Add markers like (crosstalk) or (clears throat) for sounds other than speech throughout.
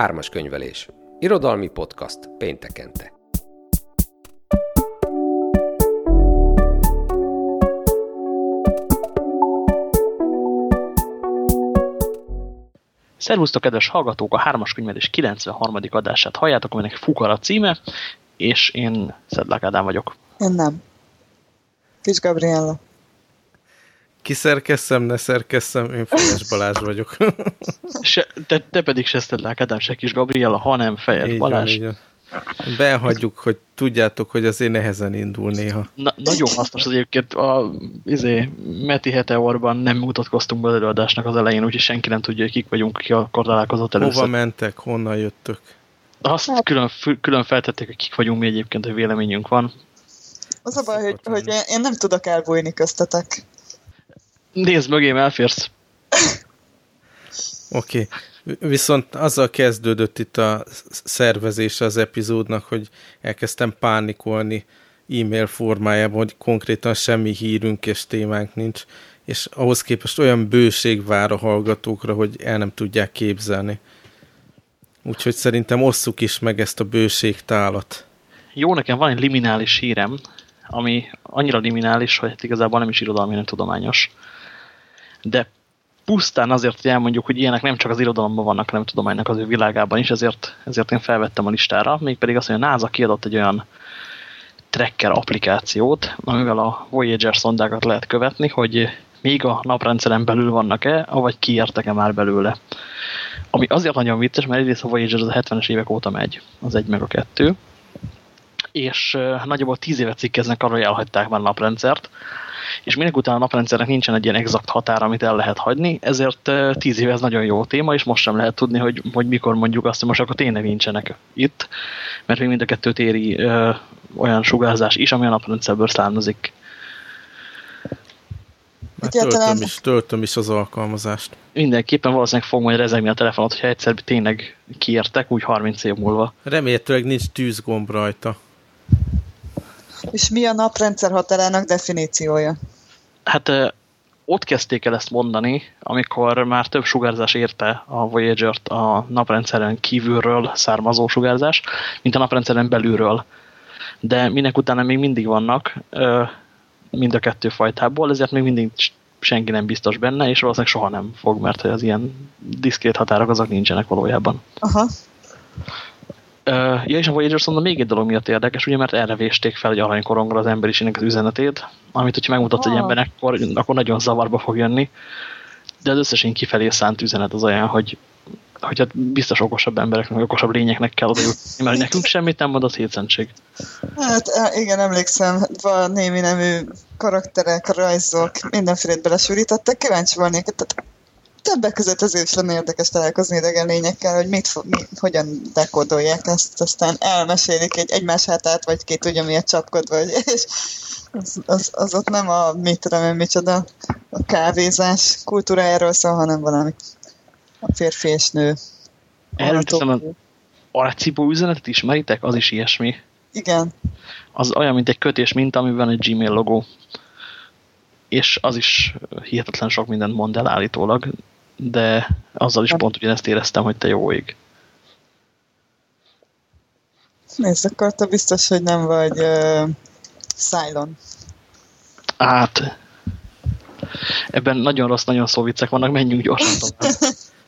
Ármas könyvelés. Irodalmi podcast péntekente. Szervusztok, kedves hallgatók! A Hármas könyvelés 93. adását halljátok, aminek Fukara címe, és én Szedlák Ádám vagyok. Én nem. Kis Gabriella. Kiszerkesszem, ne szerkesszem, én Fejes Balázs vagyok. (laughs) se, te, te pedig se Szedlák Ádám, se Kis Gabriella, hanem Fejes így Balázs. Van. Behagyjuk, hogy tudjátok, hogy azért nehezen indul néha. Na, nagyon hasznos az egyébként a izé, Meti Heteorban nem mutatkoztunk be az előadásnak az elején, úgyhogy senki nem tudja, hogy kik vagyunk, ki akkor találkozott először. Hova mentek, honnan jöttök? Azt külön, külön feltették, hogy kik vagyunk mi egyébként, hogy véleményünk van. Az a baj, hogy, hogy én nem tudok elbújni köztetek. Nézd mögém, elférsz. (laughs) Oké. Okay. Viszont azzal kezdődött itt a szervezése az epizódnak, hogy elkezdtem pánikolni e-mail formájában, hogy konkrétan semmi hírünk és témánk nincs, és ahhoz képest olyan bőség vár a hallgatókra, hogy el nem tudják képzelni. Úgyhogy szerintem osszuk is meg ezt a bőségtálat. Jó, nekem van egy liminális hírem, ami annyira liminális, hogy hát igazából nem is irodalmi, hanem tudományos. De pusztán azért, hogy elmondjuk, hogy ilyenek nem csak az irodalomban vannak, hanem tudománynak az ő világában is, ezért, ezért én felvettem a listára, mégpedig azt, hogy a NASA kiadott egy olyan tracker applikációt, amivel a Voyager szondákat lehet követni, hogy még a naprendszeren belül vannak-e, vagy kiértek-e már belőle. Ami azért nagyon vicces, mert egyrészt a Voyager az a 70-es évek óta megy, az egy meg a kettő, és uh, nagyjából 10 évet cikkeznek arra, hogy elhagyták már a naprendszert, és minek után a naprendszernek nincsen egy ilyen exakt határ, amit el lehet hagyni, ezért 10 éve ez nagyon jó téma, és most sem lehet tudni, hogy, hogy mikor mondjuk azt, hogy most akkor tényleg nincsenek itt, mert még mind a kettőt éri ö, olyan sugárzás is, ami a naprendszerből származik. Már töltöm is, töltöm is az alkalmazást. Mindenképpen valószínűleg fog majd rezegni a telefonot, hogyha egyszer tényleg kiértek, úgy 30 év múlva. Remélhetőleg nincs tűzgomb rajta. És mi a naprendszer határának definíciója? Hát ott kezdték el ezt mondani, amikor már több sugárzás érte a Voyager-t a naprendszeren kívülről származó sugárzás, mint a naprendszeren belülről. De minek utána még mindig vannak mind a kettő fajtából, ezért még mindig senki nem biztos benne, és valószínűleg soha nem fog, mert az ilyen diszkrét határok azok nincsenek valójában. Aha. Uh, ja, és a Voyager mondom, még egy dolog miatt érdekes, ugye, mert erre vésték fel egy aranykorongra az emberiségnek az üzenetét, amit, hogyha megmutatsz oh. egy embernek, akkor, akkor nagyon zavarba fog jönni. De az összesen kifelé szánt üzenet az olyan, hogy, hogy hát biztos okosabb embereknek, okosabb lényeknek kell oda jutni, mert nekünk semmit nem mond az hétszentség. Hát igen, emlékszem, van némi nemű karakterek, rajzok, mindenfélét belesűrítettek, kíváncsi volnék, tehát többek között azért is lenne érdekes találkozni idegen lényekkel, hogy mit, mi, hogyan dekódolják ezt, aztán elmesélik egy egymás hátát, vagy két ugye miért csapkodva, vagy, és az, az, az, ott nem a mit tudom én micsoda a kávézás kultúrájáról szól, hanem valami a férfi és nő. Erről teszem a arcibó üzenetet ismeritek? Az is ilyesmi. Igen. Az olyan, mint egy kötés minta, amiben egy Gmail logó. És az is hihetetlen sok mindent mond el állítólag, de azzal is pont ugyanezt éreztem, hogy te jó ég. Nézd, akkor te biztos, hogy nem vagy uh, Cylon. Hát, ebben nagyon rossz, nagyon szó viccek vannak, menjünk gyorsan (laughs) tovább.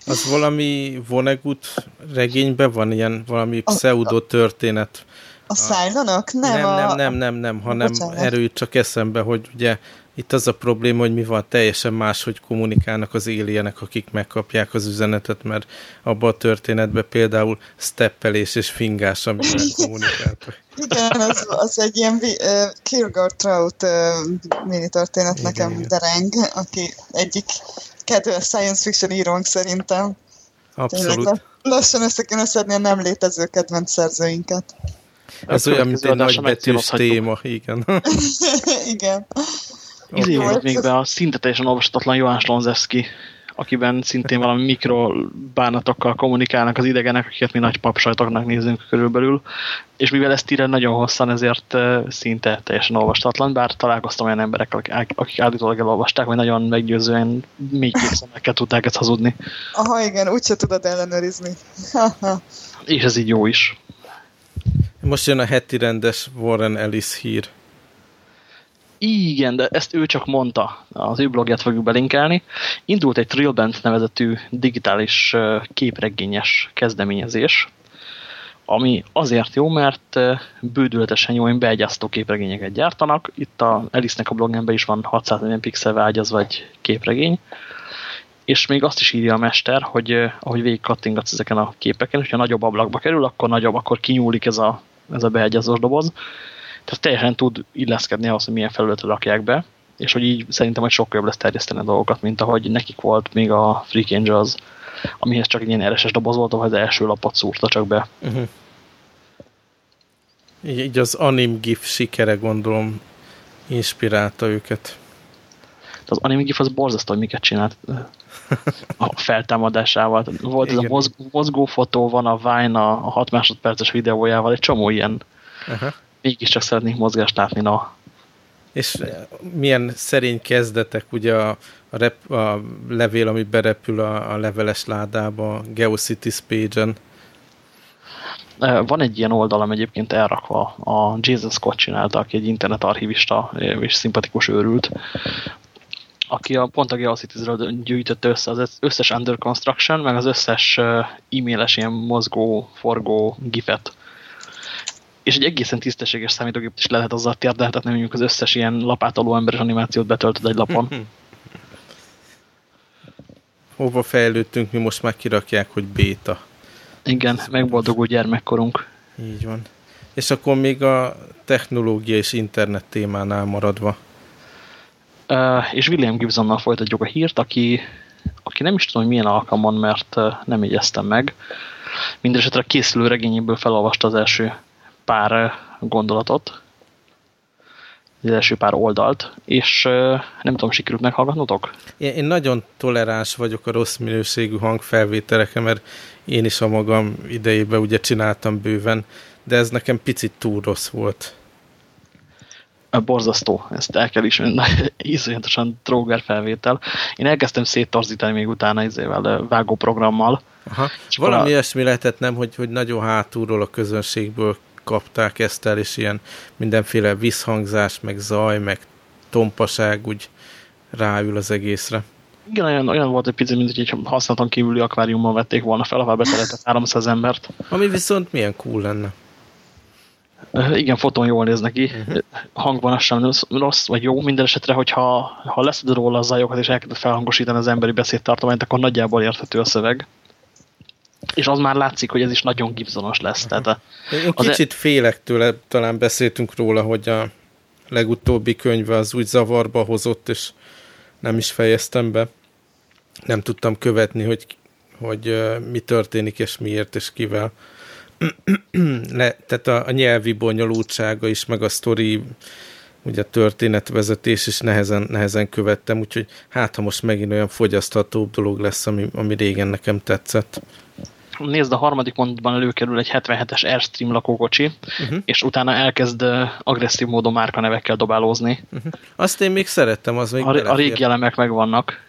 Az valami Vonnegut regényben van ilyen valami pseudo történet. A Cylonok? Nem, nem, a... nem, nem, nem, nem, hanem erről csak eszembe, hogy ugye itt az a probléma, hogy mi van, teljesen más, hogy kommunikálnak az éljenek, akik megkapják az üzenetet, mert abban a történetben például steppelés és fingás, amivel (laughs) kommunikáltak. Igen, az, az egy ilyen uh, Kilgore Trout uh, mini történet igen, nekem igen. dereng, aki egyik kedves science fiction írónk szerintem. Abszolút. Tényleg, lassan össze kéne szedni a nem létező kedvenc szerzőinket. Ez olyan, mint egy nagybetűs téma, igen. (laughs) igen. Izé volt még be a szinte teljesen olvasatatlan Johann Slonzewski akiben szintén valami mikrobánatokkal kommunikálnak az idegenek, akiket mi nagy papsajtoknak nézünk körülbelül, és mivel ezt írja nagyon hosszan, ezért szinte teljesen olvastatlan, bár találkoztam olyan emberekkel, akik állítólag elolvasták, hogy nagyon meggyőzően még képszemekkel tudták ezt hazudni. Aha, igen, úgyse tudod ellenőrizni. (laughs) és ez így jó is. Most jön a heti rendes Warren Ellis hír. Igen, de ezt ő csak mondta. Az ő blogját fogjuk belinkelni. Indult egy Trillbent nevezetű digitális képregényes kezdeményezés, ami azért jó, mert bődületesen jó beegyáztó képregényeket gyártanak. Itt a Elisnek a blogjában is van 640 pixel vágyaz vagy képregény, és még azt is írja a mester, hogy ahogy végig ezeken a képeken, hogyha nagyobb ablakba kerül, akkor nagyobb, akkor kinyúlik ez a, ez a beegyazós doboz, tehát teljesen tud illeszkedni ahhoz, hogy milyen felületre rakják be, és hogy így szerintem hogy sokkal jobb lesz terjeszteni a dolgokat, mint ahogy nekik volt még a Freak Angels, amihez csak egy ilyen RSS doboz volt, ahol az első lapot szúrta csak be. Uh mhm. -huh. Így az anim gif sikere gondolom inspirálta őket. Az anim gif az borzasztó, hogy miket csinált a feltámadásával. Volt Igen. ez a mozg mozgó fotó, van a Vine a 6 másodperces videójával, egy csomó ilyen -huh mégiscsak szeretnék mozgást látni, na. És milyen szerény kezdetek, ugye a, a, rep, a levél, ami berepül a, a leveles ládába, a GeoCities page-en. Van egy ilyen oldalam egyébként elrakva, a Jason Scott csinálta, aki egy internetarchivista és szimpatikus őrült, aki a, pont a GeoCities-ről gyűjtötte össze az összes under construction, meg az összes e-mailes ilyen mozgó, forgó gifet és egy egészen tisztességes számítógép is lehet azzal térdeltetni, mondjuk az összes ilyen lapátoló emberes animációt betöltöd egy lapon. Hova fejlődtünk, mi most már kirakják, hogy béta. Igen, megboldogult gyermekkorunk. Így van. És akkor még a technológia és internet témánál maradva. És William Gibsonnal folytatjuk a hírt, aki, aki nem is tudom, hogy milyen alkalmon, mert nem jegyeztem meg. Mindenesetre a készülő regényéből felolvasta az első pár gondolatot, az első pár oldalt, és nem tudom, sikerült meghallgatnotok? Én, én nagyon toleráns vagyok a rossz minőségű hangfelvételekre, mert én is a magam idejében ugye csináltam bőven, de ez nekem picit túl rossz volt. Borzasztó, ezt el kell ismerni, (laughs) iszonyatosan tróger felvétel. Én elkezdtem széttorzítani még utána izével, vágóprogrammal. Aha. Valami a... ilyesmi lehetett nem, hogy, hogy nagyon hátulról a közönségből kapták ezt el, és ilyen mindenféle visszhangzás, meg zaj, meg tompaság úgy ráül az egészre. Igen, olyan, olyan volt egy picit, mint hogy használaton kívüli akváriummal vették volna fel, ha beteletett 300 embert. Ami viszont milyen cool lenne. Igen, fotón jól néz neki. Uh -huh. Hangban az sem rossz, vagy jó. Minden esetre, hogyha ha leszed róla a zajokat, és elkezded felhangosítani az emberi beszédtartományt, akkor nagyjából érthető a szöveg és az már látszik, hogy ez is nagyon Gibsonos lesz. Tehát a, Én kicsit e... félek tőle, talán beszéltünk róla, hogy a legutóbbi könyve az úgy zavarba hozott, és nem is fejeztem be. Nem tudtam követni, hogy, hogy mi történik, és miért, és kivel. Le, tehát a, a nyelvi bonyolultsága is, meg a sztori, ugye a történetvezetés is nehezen, nehezen követtem, úgyhogy hát ha most megint olyan fogyaszthatóbb dolog lesz, ami, ami régen nekem tetszett nézd, a harmadik mondatban előkerül egy 77-es Airstream lakókocsi, uh -huh. és utána elkezd agresszív módon márkanevekkel dobálózni. Uh mhm. -huh. Azt én még szerettem, az még A, a régi elemek megvannak.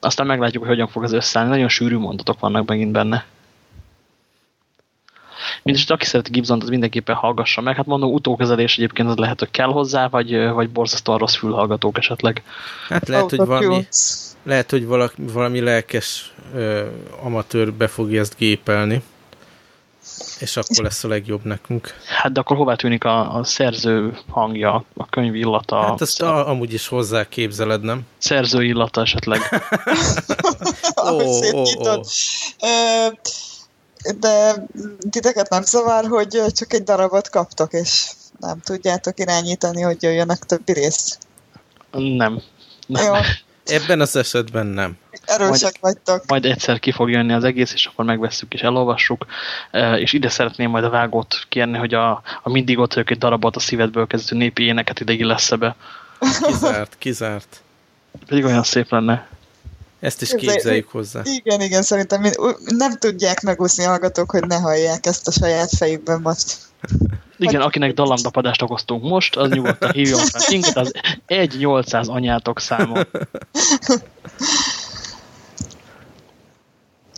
Aztán meglátjuk, hogy hogyan fog ez összeállni. Nagyon sűrű mondatok vannak megint benne. Mindenesetre, aki szereti Gibson, az mindenképpen hallgassa meg. Hát mondom, utókezelés egyébként az lehet, hogy kell hozzá, vagy, vagy borzasztóan rossz fülhallgatók esetleg. Hát lehet, hogy valami, lehet, hogy valaki, valami lelkes ö, amatőr be fogja ezt gépelni, és akkor lesz a legjobb nekünk. Hát de akkor hová tűnik a, a szerző hangja, a könyv illata? Hát ezt a, amúgy is hozzá képzeled, nem? Szerző illata esetleg. oh, oh, oh. De titeket nem zavar, hogy csak egy darabot kaptok, és nem tudjátok irányítani, hogy jöjjön a többi rész? Nem. nem. Jó. Ebben az esetben nem. Erősek majd, vagytok. Majd egyszer ki fog jönni az egész, és akkor megvesszük és elolvassuk. És ide szeretném majd a vágót kérni, hogy a, a mindig ott vagyok egy darabot a szívedből kezdő népi éneket idegi lesz be. Kizárt, kizárt. Pedig olyan szép lenne. Ezt is képzeljük hozzá. Igen, igen, szerintem nem tudják megúszni a hallgatók, hogy ne hallják ezt a saját fejükben most. (laughs) Igen, akinek dallamdapadást okoztunk most, az nyugodtan hívjon fel minket, az 1-800 anyátok száma. (laughs)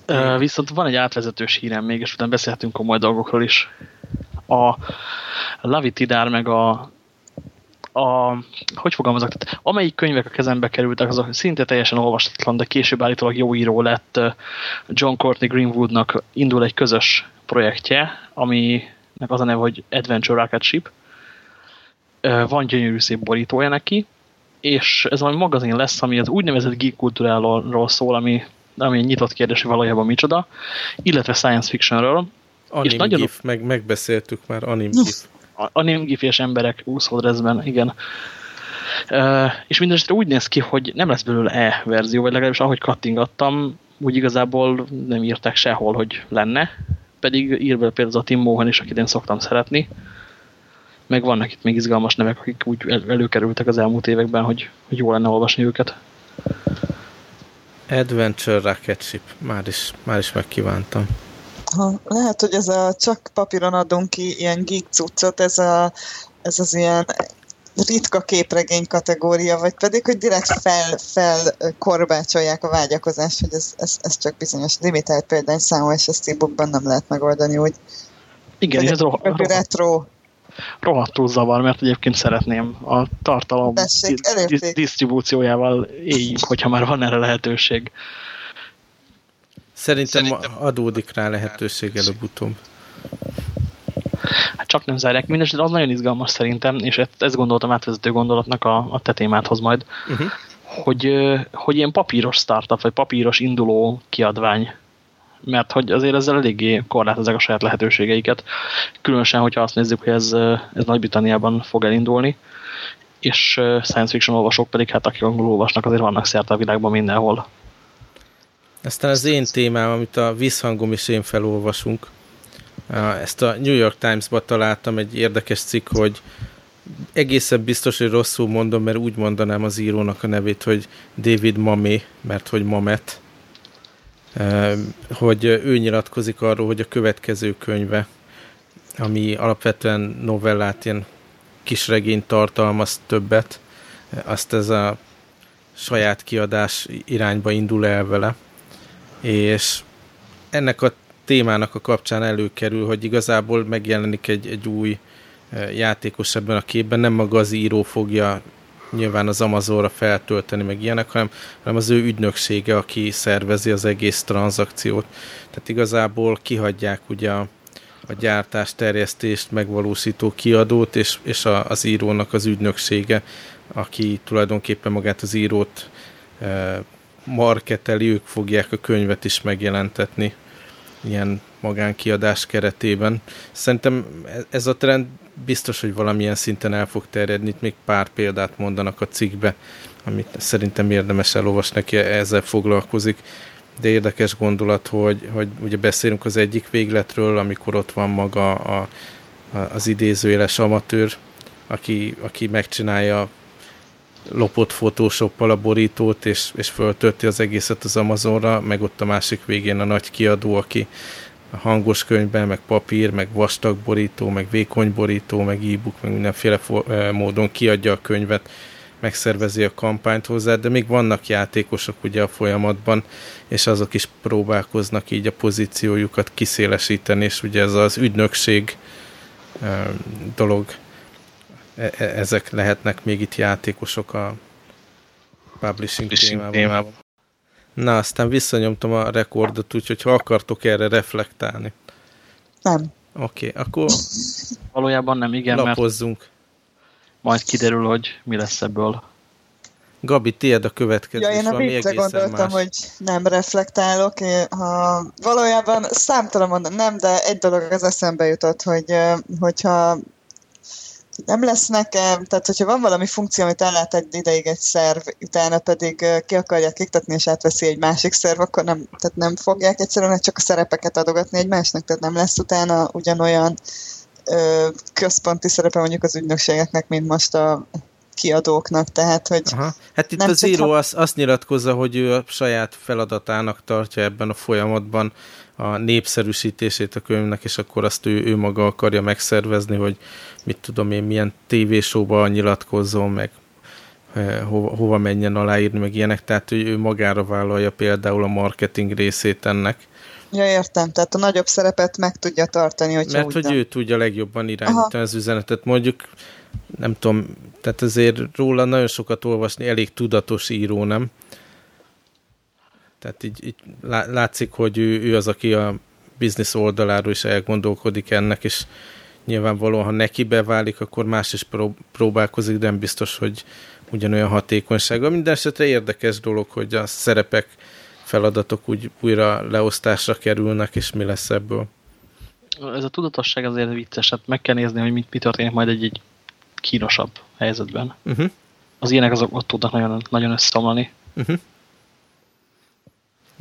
Uh, viszont van egy átvezetős hírem még, és utána beszélhetünk komoly dolgokról is. A Lavitidár meg a a, hogy fogalmazok, tehát amelyik könyvek a kezembe kerültek, azok szinte teljesen olvastatlan, de később állítólag jó író lett John Courtney Greenwoodnak indul egy közös projektje, aminek az a neve, hogy Adventure Rocket Ship. Van gyönyörű szép borítója neki, és ez valami magazin lesz, ami az úgynevezett geek kultúráról szól, ami, ami egy nyitott kérdés, hogy valójában micsoda, illetve science fictionről. Anim és nagyon... GIF, meg, megbeszéltük már, anim GIF animgifés emberek úszódrezben, igen. És mindesetre úgy néz ki, hogy nem lesz belőle E verzió, vagy legalábbis ahogy kattingattam, úgy igazából nem írták sehol, hogy lenne, pedig ír belőle például a Tim Mohan is, akit én szoktam szeretni, meg vannak itt még izgalmas nevek, akik úgy el előkerültek az elmúlt években, hogy, hogy jó lenne olvasni őket. Adventure Rocket Ship, már is, már is megkívántam. Ha, lehet, hogy ez a csak papíron adunk ki ilyen geek cuccot, ez, a, ez az ilyen ritka képregény kategória, vagy pedig, hogy direkt fel, fel korbácsolják a vágyakozást, hogy ez, ez, ez csak bizonyos limitált példányszámú, és ezt e nem lehet megoldani úgy. Igen, ez roh roh retro. Rohadtul zavar, mert egyébként szeretném a tartalom Tessék, di disztribúciójával éljünk, hogyha már van erre lehetőség. Szerintem, Szerintem adódik rá lehetőség előbb-utóbb. Hát csak nem zárják. Mindenesetre az nagyon izgalmas szerintem, és ezt, ezt gondoltam átvezető gondolatnak a, a te témádhoz majd, uh -huh. hogy, hogy ilyen papíros startup, vagy papíros induló kiadvány mert hogy azért ezzel eléggé korlátozzák a saját lehetőségeiket. Különösen, hogyha azt nézzük, hogy ez, ez Nagy-Britanniában fog elindulni, és science fiction olvasók pedig, hát akik angolul olvasnak, azért vannak szerte a világban mindenhol. Aztán az én témám, amit a visszhangom és én felolvasunk. Ezt a New York Times-ba találtam egy érdekes cikk, hogy egészen biztos, hogy rosszul mondom, mert úgy mondanám az írónak a nevét, hogy David Mamé, mert hogy Mamet, hogy ő nyilatkozik arról, hogy a következő könyve, ami alapvetően novellát, ilyen kisregényt tartalmaz többet, azt ez a saját kiadás irányba indul el vele és ennek a témának a kapcsán előkerül, hogy igazából megjelenik egy, egy új e, játékos ebben a képben, nem maga az író fogja nyilván az Amazonra feltölteni, meg ilyenek, hanem, hanem az ő ügynöksége, aki szervezi az egész tranzakciót. Tehát igazából kihagyják ugye a, a gyártás, terjesztést megvalósító kiadót, és, és a, az írónak az ügynöksége, aki tulajdonképpen magát az írót e, marketeli, ők fogják a könyvet is megjelentetni ilyen magánkiadás keretében. Szerintem ez a trend biztos, hogy valamilyen szinten el fog terjedni. Itt még pár példát mondanak a cikkbe, amit szerintem érdemes elolvasni, aki ezzel foglalkozik. De érdekes gondolat, hogy, hogy ugye beszélünk az egyik végletről, amikor ott van maga a, a, az idézőjeles amatőr, aki, aki megcsinálja lopott photoshoppal a borítót, és, és föltölti az egészet az Amazonra, meg ott a másik végén a nagy kiadó, aki a hangos könyvben, meg papír, meg vastag borító, meg vékony borító, meg e-book, meg mindenféle eh, módon kiadja a könyvet, megszervezi a kampányt hozzá, de még vannak játékosok ugye a folyamatban, és azok is próbálkoznak így a pozíciójukat kiszélesíteni, és ugye ez az ügynökség eh, dolog E, e, ezek lehetnek még itt játékosok a publishing, publishing témában. témában. Na, aztán visszanyomtam a rekordot, úgyhogy ha akartok erre reflektálni. Nem. Oké, okay, akkor (laughs) valójában nem, igen, lapozzunk. mert majd kiderül, hogy mi lesz ebből. Gabi, tiéd a következő, ja, én a viccre gondoltam, más. hogy nem reflektálok. ha valójában számtalan mondom, nem, de egy dolog az eszembe jutott, hogy hogyha nem lesz nekem, tehát hogyha van valami funkció, amit ellát egy ideig egy szerv, utána pedig ki akarják iktatni, és átveszi egy másik szerv, akkor nem, tehát nem fogják egyszerűen csak a szerepeket adogatni egymásnak, tehát nem lesz utána ugyanolyan ö, központi szerepe mondjuk az ügynökségeknek, mint most a kiadóknak, tehát hogy... Aha. Hát itt az író ha... azt, azt nyilatkozza, hogy ő a saját feladatának tartja ebben a folyamatban a népszerűsítését a könyvnek, és akkor azt ő, ő maga akarja megszervezni, hogy mit tudom én, milyen tévésóba nyilatkozzon, meg eh, hova, hova menjen aláírni, meg ilyenek, tehát ő, ő magára vállalja például a marketing részét ennek. Ja, értem, tehát a nagyobb szerepet meg tudja tartani, hogyha Mert hogy ő tudja legjobban irányítani Aha. az üzenetet. Mondjuk, nem tudom, tehát azért róla nagyon sokat olvasni, elég tudatos író, nem? Tehát így, így látszik, hogy ő, ő az, aki a biznisz oldaláról is elgondolkodik ennek, és nyilvánvalóan, ha neki beválik, akkor más is próbálkozik, de nem biztos, hogy ugyanolyan hatékonysága. Minden esetre érdekes dolog, hogy a szerepek, feladatok úgy újra leosztásra kerülnek, és mi lesz ebből. Ez a tudatosság azért vicces, hát meg kell nézni, hogy mit, mi történik majd egy, egy kínosabb helyzetben. Uh mhm. -huh. Az ilyenek azok ott tudnak nagyon, nagyon összeomlani. Uh mhm. -huh.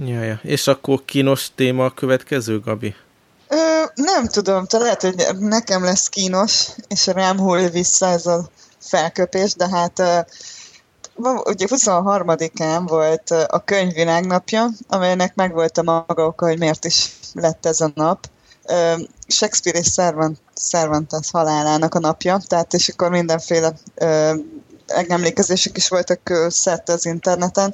Ja, ja. És akkor kínos téma a következő, Gabi? Ö, nem tudom, te lehet, hogy nekem lesz kínos, és rám hull vissza ez a felköpés, de hát ugye 23-án volt a könyvvilágnapja, amelynek megvolt a maga oka, hogy miért is lett ez a nap. Shakespeare és Cervantes halálának a napja, tehát és akkor mindenféle emlékezések is voltak szerte az interneten,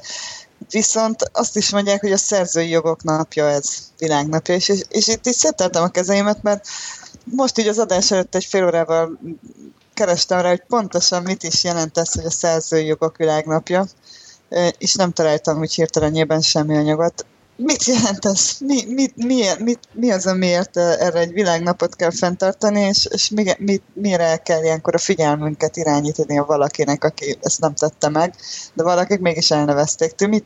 Viszont azt is mondják, hogy a szerzői jogok napja ez, világnapja, és, és, és itt is szételtem a kezeimet, mert most így az adás előtt egy fél órával kerestem rá, hogy pontosan mit is jelent ez, hogy a szerzői jogok világnapja, és nem találtam úgy hirtelenjében semmi anyagot mit jelent ez? Mi, mi, mi, mi, mi az, amiért erre egy világnapot kell fenntartani, és, és mi, mi, mire kell ilyenkor a figyelmünket irányítani a valakinek, aki ezt nem tette meg, de valakik mégis elnevezték. Ti mit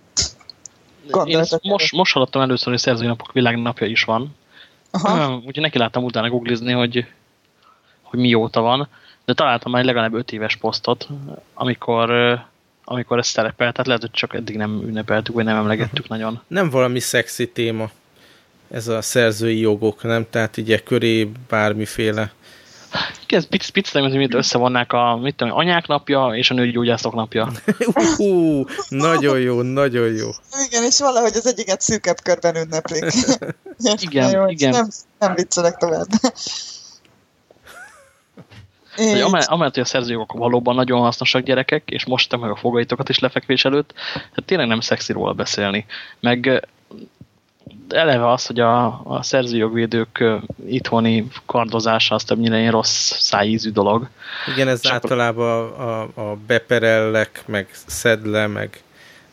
gondoltak? Én most, most hallottam először, hogy szerzői napok világnapja is van. Aha. Úgyhogy neki láttam utána googlizni, hogy, hogy mióta van, de találtam egy legalább öt éves posztot, amikor amikor ez szerepel, tehát lehet, hogy csak eddig nem ünnepeltük, vagy nem emlegettük uh-huh. nagyon. Nem valami szexi téma ez a szerzői jogok, nem? Tehát így köré bármiféle. Ez picit, picit nem, hogy összevonnák a mit tudom, anyák napja és a nőgyógyászok napja. (laughs) uh, nagyon jó, nagyon jó. Igen, és valahogy az egyiket szűkebb körben ünneplik. igen, jó, igen. Nem, nem viccelek tovább. Hogy amellett, amellett, hogy a szerzőjogok valóban nagyon hasznosak gyerekek, és most meg a fogaitokat is lefekvés előtt, hát tényleg nem szexi róla beszélni. Meg eleve az, hogy a, a szerzőjogvédők itthoni kardozása az többnyire egy rossz szájízű dolog. Igen, ez Csak általában a, a, a beperellek, meg szedle, meg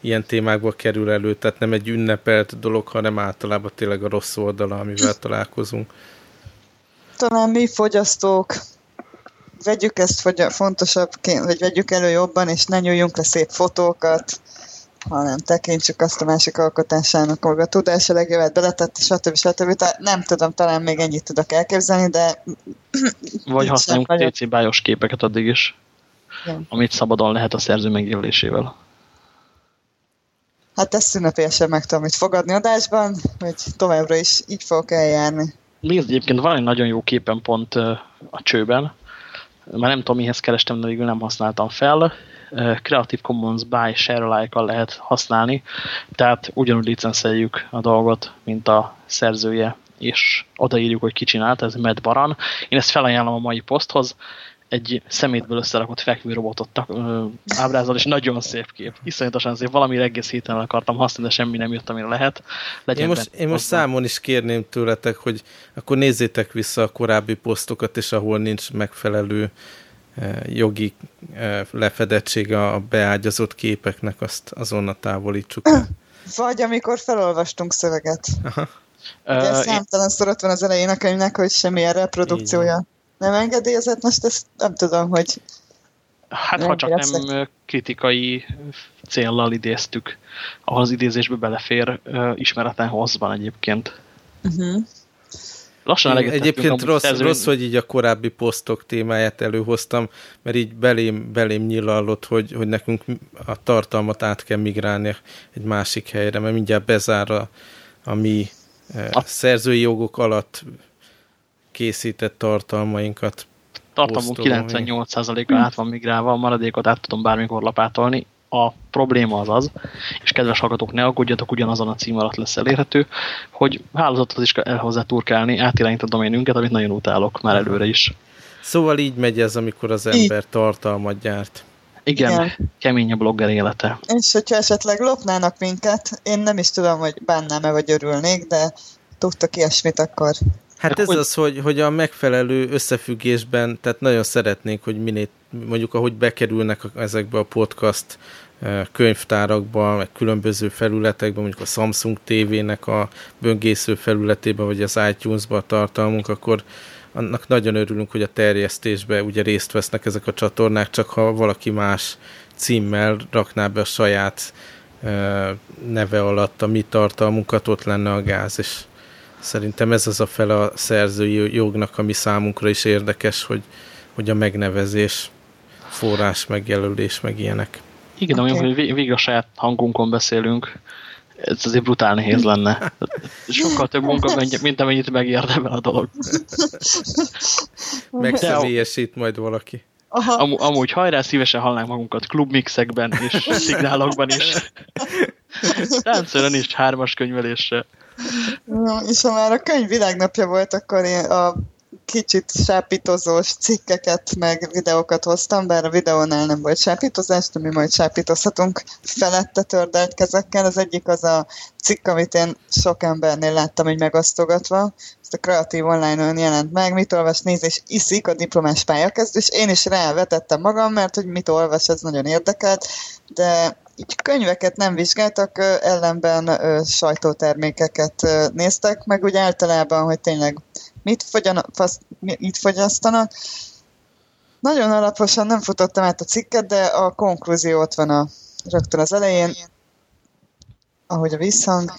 ilyen témákba kerül elő, tehát nem egy ünnepelt dolog, hanem általában tényleg a rossz oldala, amivel találkozunk. Talán mi fogyasztók vegyük ezt hogy fontosabb, hogy vegyük elő jobban, és ne nyúljunk le szép fotókat, hanem tekintsük azt a másik alkotásának, ahol a tudás a legjobbet beletett, stb. stb. stb. Nem tudom, talán még ennyit tudok elképzelni, de... (clears throat) Vagy használjunk TC bájos képeket addig is, ja. amit szabadon lehet a szerző megjelölésével. Hát ezt szünnepélyesen meg tudom itt fogadni adásban, hogy továbbra is így fogok eljárni. Nézd, egyébként van egy nagyon jó képen pont a csőben, már nem tudom mihez kerestem, de végül nem használtam fel. Creative Commons by Share alike lehet használni, tehát ugyanúgy licenszeljük a dolgot, mint a szerzője, és odaírjuk, hogy ki csinálta, ez Matt Baran. Én ezt felajánlom a mai poszthoz, egy szemétből összerakott fekvő robotot ábrázol, és nagyon szép kép. Iszonyatosan szép. Valami egész héten akartam használni, de semmi nem jött, amire lehet. Legyen én most, én most számon is kérném tőletek, hogy akkor nézzétek vissza a korábbi posztokat, és ahol nincs megfelelő jogi lefedettsége a beágyazott képeknek, azt azonnal távolítsuk el. (coughs) Vagy amikor felolvastunk szöveget. Aha. Ugye uh, számtalan szorot van az elején a könyvnek, hogy semmilyen reprodukciója nem engedélyezett, most ezt nem tudom, hogy... Hát nem ha csak nem nem kritikai céllal idéztük, ahol az idézésbe belefér uh, ismeretlen hosszban egyébként. Uh mhm. -huh. Lassan Egyébként rossz, szerzőn... rossz, hogy így a korábbi posztok témáját előhoztam, mert így belém, belém nyilallott, hogy, hogy nekünk a tartalmat át kell migrálni egy másik helyre, mert mindjárt bezár a, a mi a... szerzői jogok alatt készített tartalmainkat tartalmunk 98%-a át van migrálva, a maradékot át tudom bármikor lapátolni. A probléma az az, és kedves hallgatók, ne aggódjatok, ugyanazon a cím alatt lesz elérhető, hogy hálózatot is kell hozzá turkálni, átirányít a doménünket, amit nagyon utálok már előre is. Szóval így megy ez, amikor az ember tartalmat gyárt. Igen, Igen, kemény a blogger élete. És hogyha esetleg lopnának minket, én nem is tudom, hogy bánnám-e vagy örülnék, de tudtok ilyesmit, akkor... Hát ez az, hogy, hogy a megfelelő összefüggésben, tehát nagyon szeretnénk, hogy minél, mondjuk ahogy bekerülnek ezekbe a podcast eh, könyvtárakba, meg különböző felületekbe, mondjuk a Samsung TV-nek a böngésző felületébe, vagy az iTunes-ba tartalmunk, akkor annak nagyon örülünk, hogy a terjesztésbe ugye részt vesznek ezek a csatornák, csak ha valaki más címmel rakná be a saját neve alatt a mi tartalmunkat, ott lenne a gáz, és szerintem ez az a fel a szerzői jognak, ami számunkra is érdekes, hogy, hogy a megnevezés, forrás megjelölés, meg ilyenek. Igen, okay. hogy végig a saját hangunkon beszélünk, ez azért brutál nehéz lenne. (laughs) Sokkal több munka, mint amennyit megérdemel a dolog. (laughs) Megszemélyesít majd valaki. Am amúgy hajrá, szívesen hallnánk magunkat klubmixekben és (laughs) szignálokban is. Táncolon is hármas könyvelésre. No, és ha már a könyv világnapja volt, akkor én a kicsit sápítozós cikkeket, meg videókat hoztam, bár a videónál nem volt sápítozás, de mi majd sápítozhatunk felette tördelt kezekkel. Az egyik az a cikk, amit én sok embernél láttam, hogy megosztogatva. Ezt a Kreatív Online-on jelent meg, mit olvas, néz és iszik a diplomás pályakezdő, és én is rávetettem magam, mert hogy mit olvas, ez nagyon érdekelt, de így könyveket nem vizsgáltak, ellenben sajtótermékeket néztek, meg úgy általában, hogy tényleg mit, fogyan, fasz, mit fogyasztanak. Nagyon alaposan nem futottam át a cikket, de a konklúzió ott van a, rögtön az elején, ahogy a visszhang.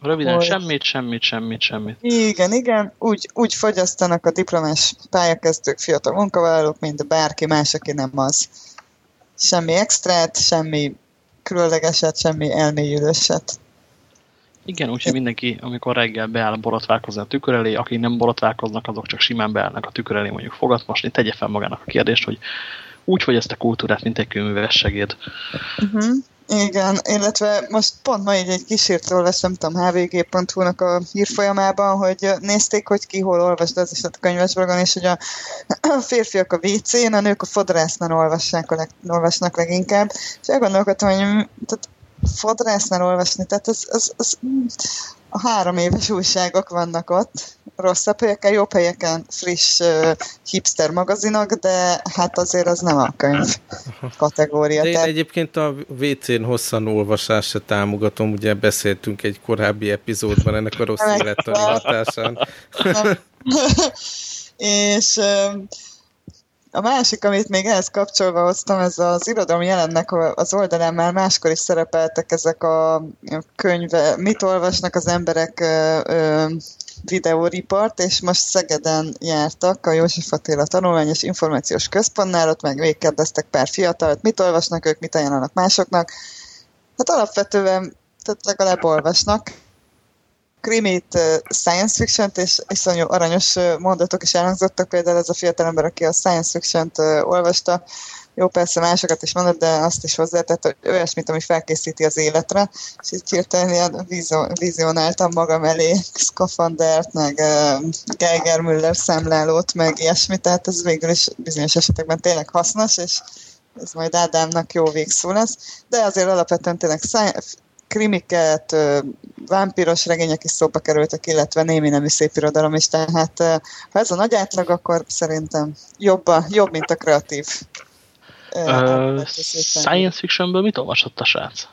Röviden, hogy... semmit, semmit, semmit, semmit. Igen, igen, úgy, úgy fogyasztanak a diplomás pályakezdők, fiatal munkavállalók, mint bárki más, aki nem az. Semmi extrát, semmi különlegeset, semmi elmélyülőset. Igen, úgyhogy mindenki, amikor reggel beáll borotválkozni a tükör elé, akik nem borotválkoznak, azok csak simán beállnak a tükör elé mondjuk fogatmosni, tegye fel magának a kérdést, hogy úgy vagy ezt a kultúrát, mint egy kőműves segéd. Uh mhm. -huh. Igen, illetve most pont ma így egy kísért olvastam, nem tudom, hvg.hu-nak a hírfolyamában, hogy nézték, hogy ki hol olvasd az is a könyvesblogon, és hogy a, (clears throat) férfiak a WC-n, a nők a fodrásznál olvassák leg, olvasnak leginkább, és elgondolkodtam, hogy tehát fodrásznál olvasni, tehát az, az, az, a három éves újságok vannak ott, rosszabb helyeken, jobb helyeken friss uh, hipster magazinok, de hát azért az nem a könyv kategória. De én tehát... egyébként a WC-n hosszan olvasás se támogatom, ugye beszéltünk egy korábbi epizódban ennek a rossz élettani hatásán. (laughs) és a másik, amit még ehhez kapcsolva hoztam, ez az irodalmi jelennek az oldalán már máskor is szerepeltek ezek a könyve, mit olvasnak az emberek videóriport, és most Szegeden jártak a József Attila Tanulmányos Információs Központnál, ott meg végigkérdeztek pár fiatalt, mit olvasnak ők, mit ajánlanak másoknak. Hát alapvetően tehát legalább olvasnak, krimit, science fiction-t, és iszonyú aranyos mondatok is elhangzottak, például ez a fiatalember, aki a science fiction-t olvasta, jó, persze másokat is mondott, de azt is hozzátett, hogy olyasmit, ami felkészíti az életre, és így hirtelen ilyen vizionáltam magam elé. Skafandert, meg uh, Geiger Müller számlálót, meg ilyesmit, tehát ez végül is bizonyos esetekben tényleg hasznos, és ez majd Ádámnak jó végszó lesz, de azért alapvetően tényleg krimiket, vámpiros regények is szóba kerültek, illetve némi nemű szépirodalom is, tehát ha ez a nagy átlag, akkor szerintem jobb, a, jobb mint a kreatív. Uh, science fictionből mit olvasott a srác?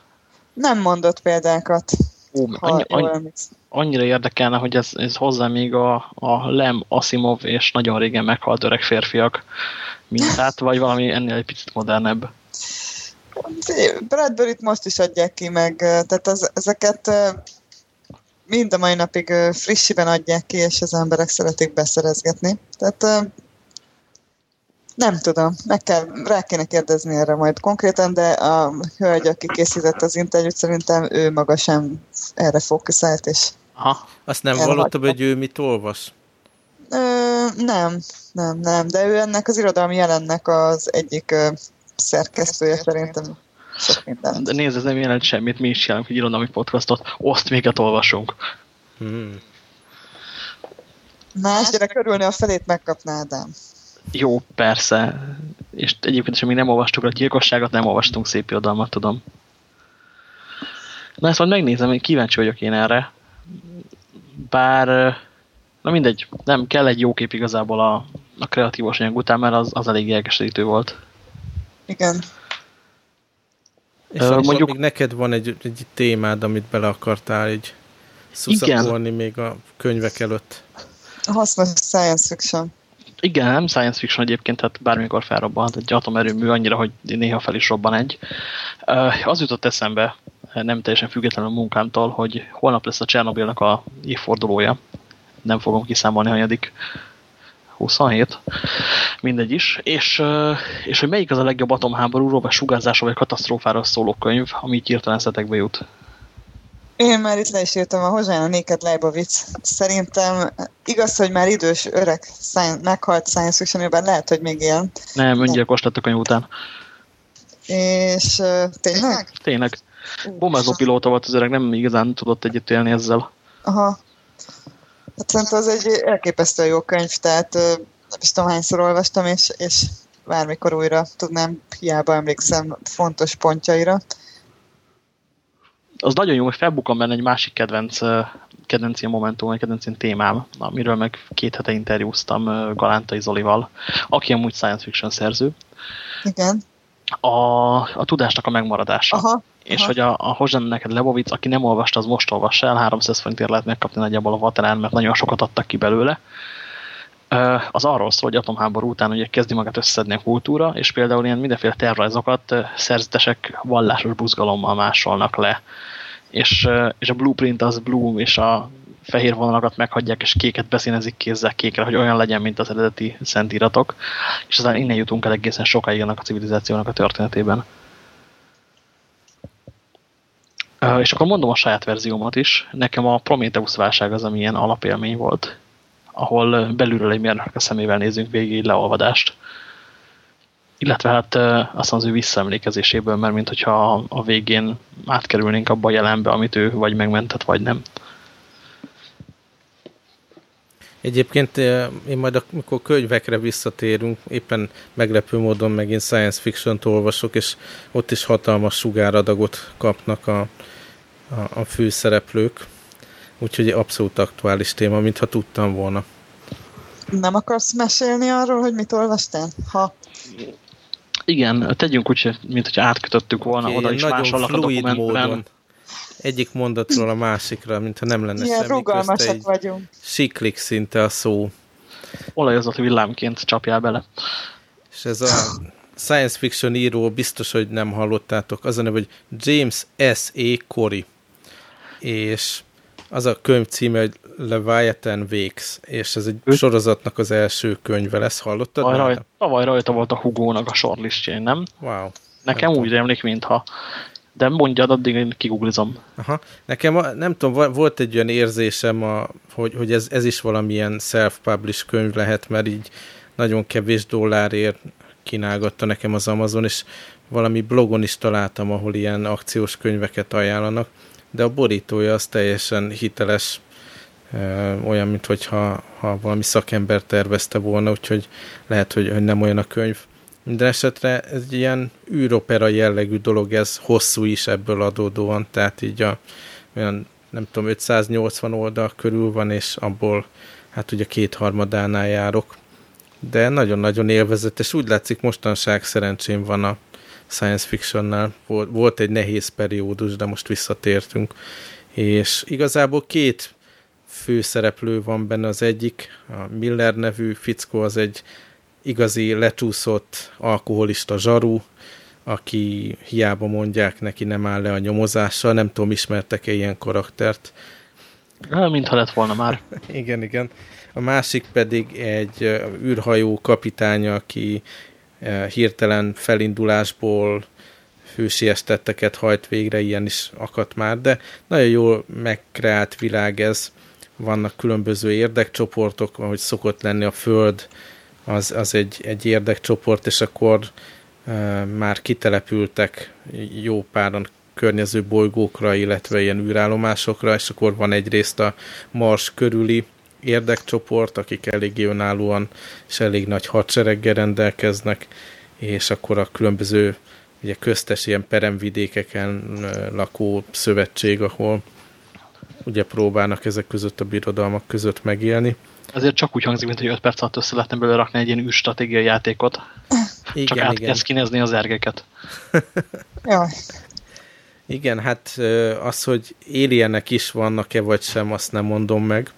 Nem mondott példákat. Ó, annyi, annyi, annyira érdekelne, hogy ez, ez hozzá még a, a Lem, Asimov és nagyon régen meghalt öreg férfiak mintát, vagy valami ennél egy picit modernebb. Bradbury-t most is adják ki, meg tehát az, ezeket mind a mai napig frissiben adják ki, és az emberek szeretik beszerezgetni. Tehát nem tudom, meg kell, rá kéne kérdezni erre majd konkrétan, de a hölgy, aki készített az interjút, szerintem ő maga sem erre fókuszált, és Aha. Azt nem vallotta, hogy ő mit olvas? Ö, nem, nem, nem, de ő ennek az irodalmi jelennek az egyik ö, szerkesztője szerintem. Sok mindent. De nézd, ez nem jelent semmit, mi is csinálunk egy irodalmi podcastot, oszt minket olvasunk. Hmm. Más gyerek örülni a felét megkapná, Ádám. Jó, persze. És egyébként sem még nem olvastuk a gyilkosságot, nem olvastunk szép irodalmat, tudom. Na ezt majd megnézem, én kíváncsi vagyok én erre. Bár, na mindegy, nem kell egy jó kép igazából a, a kreatívos anyag után, mert az, az elég elkeserítő volt. Igen. És Ö, mondjuk mondjuk- még neked van egy, egy témád, amit bele akartál így szuszakolni még a könyvek előtt. Hasznos science fiction. Igen, nem science fiction egyébként, tehát bármikor felrobbant egy atomerőmű annyira, hogy néha fel is robban egy. Az jutott eszembe, nem teljesen függetlenül a munkámtól, hogy holnap lesz a Csernobilnak a évfordulója. Nem fogom kiszámolni, hanyadik 27, mindegy is, és, és hogy melyik az a legjobb atomháborúról, vagy sugárzásról, vagy katasztrófáról szóló könyv, ami így hirtelen szetekbe jut. Én már itt le is írtam a Hozsán Néked Leibovitz. Szerintem igaz, hogy már idős, öreg, science, meghalt science fiction lehet, hogy még él. Nem, öngyilkos lett a könyv után. És uh, tényleg? Tényleg. Bombázó pilóta volt az öreg, nem igazán tudott együtt élni ezzel. Aha. Hát szerintem az egy elképesztően jó könyv, tehát nem is tudom hányszor olvastam, és, és bármikor újra tudnám, hiába emlékszem fontos pontjaira. az nagyon jó, hogy felbukkan benne egy másik kedvenc, kedvenc ilyen momentum, egy kedvenc ilyen témám, amiről meg két hete interjúztam Galántai Zolival, aki amúgy science fiction szerző, Igen. a, a tudásnak a megmaradása. Aha. És aha. hogy a, a Hozsán neked Lebovic, aki nem olvasta, az most olvassa el, 300 forintért lehet megkapni nagyjából a Vaterán, mert nagyon sokat adtak ki belőle. Az arról szól, hogy atomháború után ugye kezdi magát összeszedni a kultúra, és például ilyen mindenféle tervrajzokat szerzetesek vallásos buzgalommal másolnak le. És, és a blueprint az blue, és a fehér vonalakat meghagyják, és kéket beszínezik kézzel kékre, hogy olyan legyen, mint az eredeti szentiratok. És aztán innen jutunk el egészen sokáig ennek a civilizációnak a történetében. Ö, És akkor mondom a saját verziómat is. Nekem a Prometheus válság az, ami ilyen alapélmény volt, ahol belülről egy mérnök a szemével nézünk végig egy leolvadást. Illetve hát ö, aztán az ő visszaemlékezéséből, mert mint hogyha a- végén átkerülnénk abba a jelenbe, amit ő vagy megmentett, vagy nem. Egyébként én majd, amikor könyvekre visszatérünk, éppen meglepő módon megint science fiction-t olvasok, és ott is hatalmas sugáradagot kapnak a, a, a főszereplők. Úgyhogy abszolút aktuális téma, mintha tudtam volna. Nem akarsz mesélni arról, hogy mit olvastál? Ha. Igen, tegyünk úgy, hogy- mint hogyha átkötöttük volna Oké, oda is másolnak a módon. Egyik mondatról a másikra, mintha nem lenne Ilyen semmi rugalmasak vagyunk. siklik szinte a szó. Olajozott villámként csapjál bele. És ez a science fiction író, biztos, hogy nem hallottátok, az a neve, hogy James S. A. Corey. És az a könyv címe, hogy Leviathan Wakes, és ez egy Ő? sorozatnak az első könyve lesz, hallottad? Tavaly rajta, tavaly rajta volt a Hugónak a shortlistjén, nem? Wow. Nekem Nem úgy rémlik, mintha. De mondjad, addig én kigooglizom. Aha. Nekem, a- nem tudom, volt egy olyan érzésem, a, hogy, hogy ez, ez is valamilyen self-publish könyv lehet, mert így nagyon kevés dollárért kínálgatta nekem az Amazon, és valami blogon is találtam, ahol ilyen akciós könyveket ajánlanak, de a borítója az teljesen hiteles, olyan, mint hogyha ha valami szakember tervezte volna, úgyhogy lehet, hogy nem olyan a könyv. Minden esetre ez egy ilyen űropera jellegű dolog, ez hosszú is ebből adódóan, tehát így a olyan, nem tudom, 580 oldal körül van, és abból hát ugye kétharmadánál járok. De nagyon-nagyon élvezetes. Úgy látszik mostanság szerencsém van a science fictionnál. Volt, egy nehéz periódus, de most visszatértünk. És igazából két főszereplő van benne az egyik, a Miller nevű fickó, az egy igazi lecsúszott alkoholista zsaru, aki hiába mondják neki nem áll le a nyomozással, nem tudom, ismertek-e ilyen karaktert. Ah, Mintha lett volna már. (laughs) Igen, igen. A másik pedig egy űrhajó kapitánya, aki hirtelen felindulásból hősiestetteket hajt végre, ilyen is akadt már, de nagyon jól megkreált világ ez. vannak különböző érdekcsoportok, ahogy szokott lenni a Föld, az, az egy, egy érdekcsoport, és akkor e, már kitelepültek jó páran környező bolygókra, illetve ilyen űrállomásokra, és akkor van egyrészt a Mars körüli érdekcsoport, akik eléggé önállóan és elég nagy hadsereggel rendelkeznek, és akkor a különböző ugye köztes ilyen peremvidékeken lakó szövetség, ahol ugye próbálnak ezek között a birodalmak között megélni. Azért csak úgy hangzik, mint hogy 5 perc alatt össze lehetne belőle rakni egy ilyen űrstratégiai játékot. Igen, csak át igen. kell szkinezni az ergeket. (laughs) Igen, hát az, hogy éljenek is vannak-e vagy sem, azt nem mondom meg.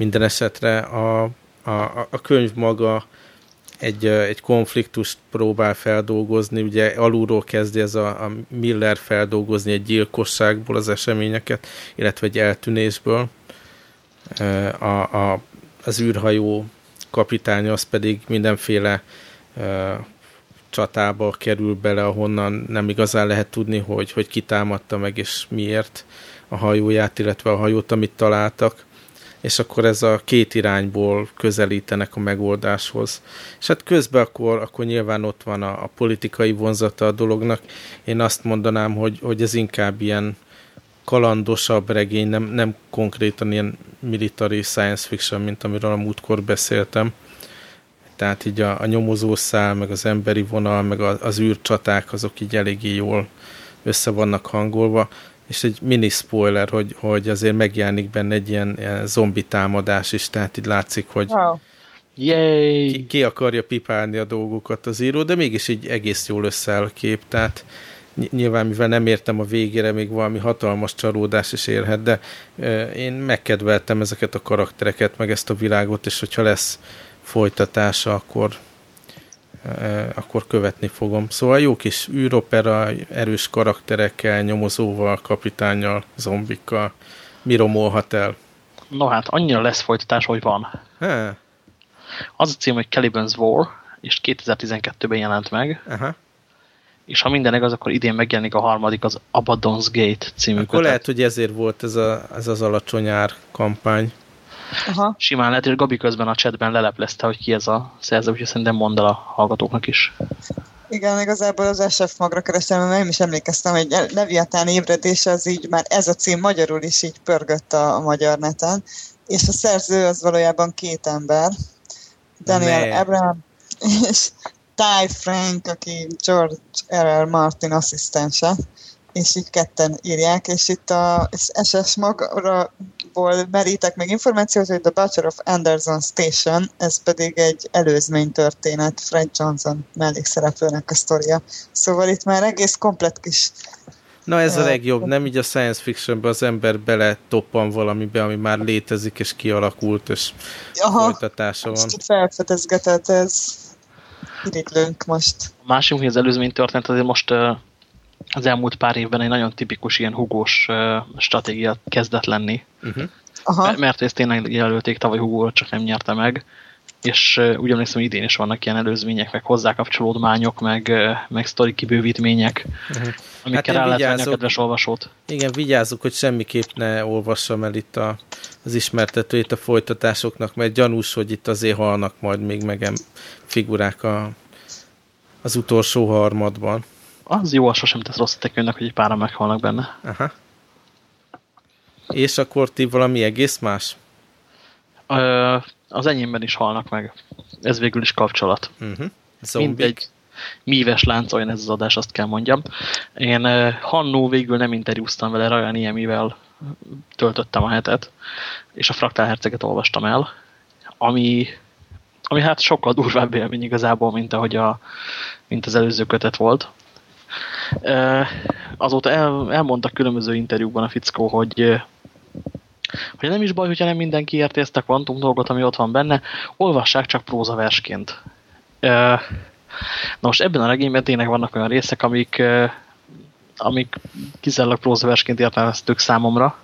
Minden esetre a, a, a könyv maga egy, egy konfliktust próbál feldolgozni, ugye alulról kezdi ez a, a Miller feldolgozni egy gyilkosságból az eseményeket, illetve egy eltűnésből. A, a, az űrhajó kapitánya az pedig mindenféle csatába kerül bele, ahonnan nem igazán lehet tudni, hogy, hogy kitámadta meg és miért a hajóját, illetve a hajót, amit találtak és akkor ez a két irányból közelítenek a megoldáshoz. És hát közben akkor, akkor nyilván ott van a, a politikai vonzata a dolognak. Én azt mondanám, hogy, hogy ez inkább ilyen kalandosabb regény, nem, nem konkrétan ilyen military science fiction, mint amiről a múltkor beszéltem. Tehát így a, a nyomozószál, meg az emberi vonal, meg a, az űrcsaták, azok így eléggé jól össze vannak hangolva és egy mini spoiler, hogy, hogy azért megjelenik benne egy ilyen, ilyen zombi támadás is, tehát így látszik, hogy wow. Yay. Ki, ki akarja pipálni a dolgokat az író, de mégis így egész jól összeáll a kép, tehát nyilván mivel nem értem a végére, még valami hatalmas csalódás is érhet, de én megkedveltem ezeket a karaktereket, meg ezt a világot, és hogyha lesz folytatása, akkor akkor követni fogom. Szóval jó kis űropera, erős karakterekkel, nyomozóval, kapitányjal, zombikkal. Mi romolhat el? No hát, annyira lesz folytatás, hogy van. He. Az a cím, hogy Caliban's War, és 2012-ben jelent meg. Aha. És ha minden igaz, akkor idén megjelenik a harmadik, az Abaddon's Gate című Akkor kötet. lehet, hogy ezért volt ez, a, ez az alacsony ár kampány. Aha. Simán lehet, hogy Gabi közben a chatben leleplezte, hogy ki ez a szerző, úgyhogy szerintem mondd el a hallgatóknak is. Igen, igazából az SF magra keresem, mert nem is emlékeztem, hogy Leviatán ébredése az így már ez a cím magyarul is így pörgött a, a magyar neten, és a szerző az valójában két ember, Daniel ne. Abraham és Ty Frank, aki George R.R. Martin asszisztense, és így ketten írják, és itt a SS magra ból merítek meg információt, hogy The Butcher of Anderson Station, ez pedig egy előzmény történet, Fred Johnson mellékszereplőnek a sztoria. Szóval itt már egész komplet kis Na ez a legjobb, nem így a science fictionben az ember bele toppan valamibe, ami már létezik és kialakult, és Aha, folytatása van. Felfedezgetett ez. Irigylünk most. A másik, hogy az előzmény történet azért most az elmúlt pár évben egy nagyon tipikus ilyen hugós stratégia kezdett lenni. Uh -huh. Aha. Mert ezt tényleg jelölték tavaly hugóra, csak nem nyerte meg. És uh, úgy emlékszem, idén is vannak ilyen előzmények, meg hozzákapcsolódmányok, meg, uh, meg sztori kibővítmények, uh -huh. amikkel hát rá lehet a kedves olvasót. Igen, vigyázzuk, hogy semmiképp ne olvassam el itt a, az ismertetőjét a folytatásoknak, mert gyanús, hogy itt azért halnak majd még megem figurák a, az utolsó harmadban. Az jó, az sosem tesz rossz tekőnek, hogy egy pára meghalnak benne. Aha. És akkor ti valami egész más? Ö, az enyémben is halnak meg. Ez végül is kapcsolat. Uh mhm. -huh. Mindegy míves lánc, olyan ez az adás, azt kell mondjam. Én uh, Hannó végül nem interjúztam vele, Ryan Iemivel töltöttem a hetet, és a Fraktál Herceget olvastam el, ami, ami hát sokkal durvább élmény igazából, mint ahogy a, mint az előző kötet volt. Azóta el, elmondtak különböző interjúkban a fickó, hogy hogy nem is baj, hogyha nem mindenki érti ezt a kvantum dolgot, ami ott van benne, olvassák csak prózaversként. Na most ebben a regényben tényleg vannak olyan részek, amik, amik kizárólag prózaversként értelmeztük számomra.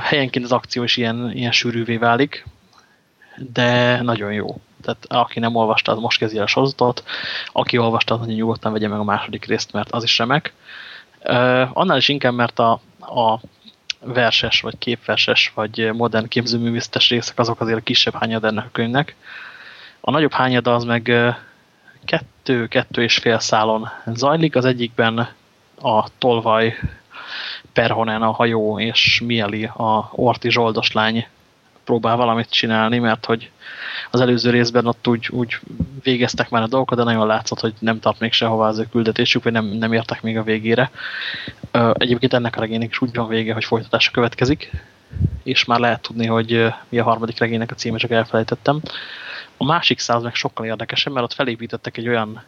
Helyenként az akció is ilyen, ilyen sűrűvé válik, de nagyon jó. Tehát aki nem olvasta, az most kezdje a sorozatot. Aki olvasta, az nagyon nyugodtan vegye meg a második részt, mert az is remek. Annál is inkább, mert a, a verses, vagy képverses, vagy modern képzőművésztes részek, azok azért a kisebb hányad ennek a könyvnek. A nagyobb hányada az meg kettő, kettő és fél szálon zajlik, az egyikben a tolvaj Perhonen a hajó és Mieli a Orti Zsoldos lány próbál valamit csinálni, mert hogy az előző részben ott úgy, úgy végeztek már a dolgokat, de nagyon látszott, hogy nem tart még sehova az ő küldetésük, vagy nem, nem értek még a végére. Egyébként ennek a regénynek is úgy van vége, hogy folytatása következik, és már lehet tudni, hogy mi a harmadik regénynek a címe, csak elfelejtettem. A másik száz meg sokkal érdekesebb, mert ott felépítettek egy olyan,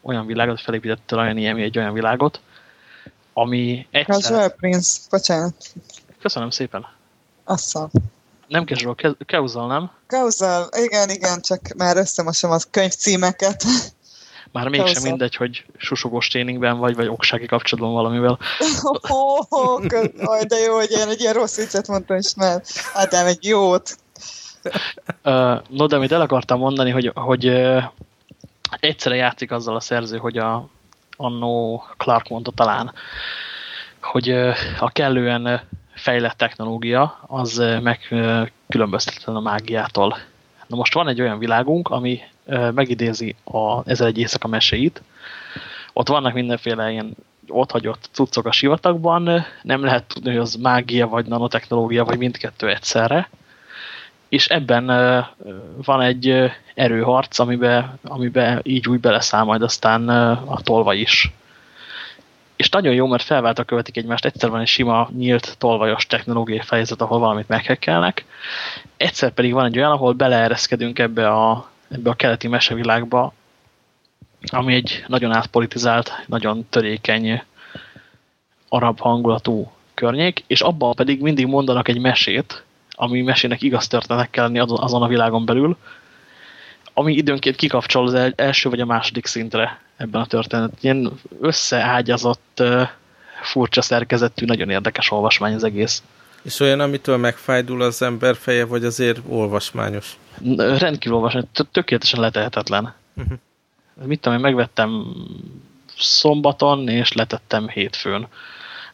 olyan világot, felépített olyan ilyen, egy olyan világot, ami egyszer... Casual Prince, bocsánat. Köszönöm szépen. Asszal. Nem casual, causal, nem? Causal, igen, igen, csak már összemosom az könyvcímeket. Már mégsem Causal. mindegy, hogy susogós tréningben vagy, vagy oksági kapcsolatban valamivel. oh, oh, oh, de jó, hogy én egy ilyen rossz viccet mondtam is, mert adám egy jót. No, de amit el akartam mondani, hogy, hogy egyszerre játszik azzal a szerző, hogy a annó Clark mondta talán, hogy a kellően fejlett technológia az megkülönböztetlen a mágiától. Na most van egy olyan világunk, ami megidézi a ezer egy éjszaka meséit. Ott vannak mindenféle ilyen ott hagyott cuccok a sivatagban, nem lehet tudni, hogy az mágia, vagy nanotechnológia, vagy mindkettő egyszerre. És ebben van egy erőharc, amiben, amiben így úgy beleszál majd aztán a tolva is és nagyon jó, mert felváltak követik egymást. Egyszer van egy sima, nyílt, tolvajos technológiai fejezet, ahol valamit meghekkelnek. Egyszer pedig van egy olyan, ahol beleereszkedünk ebbe a, ebbe a keleti mesevilágba, ami egy nagyon átpolitizált, nagyon törékeny arab hangulatú környék, és abban pedig mindig mondanak egy mesét, ami mesének igaz történetek kell lenni azon a világon belül, ami időnként kikapcsol az első vagy a második szintre ebben a történet. Ilyen összeágyazott, furcsa szerkezetű, nagyon érdekes olvasmány az egész. És olyan, amitől megfájdul az ember feje, vagy azért olvasmányos? Rendkívül olvasmány, tökéletesen letehetetlen. Uh -huh. Mit tudom, én megvettem szombaton, és letettem hétfőn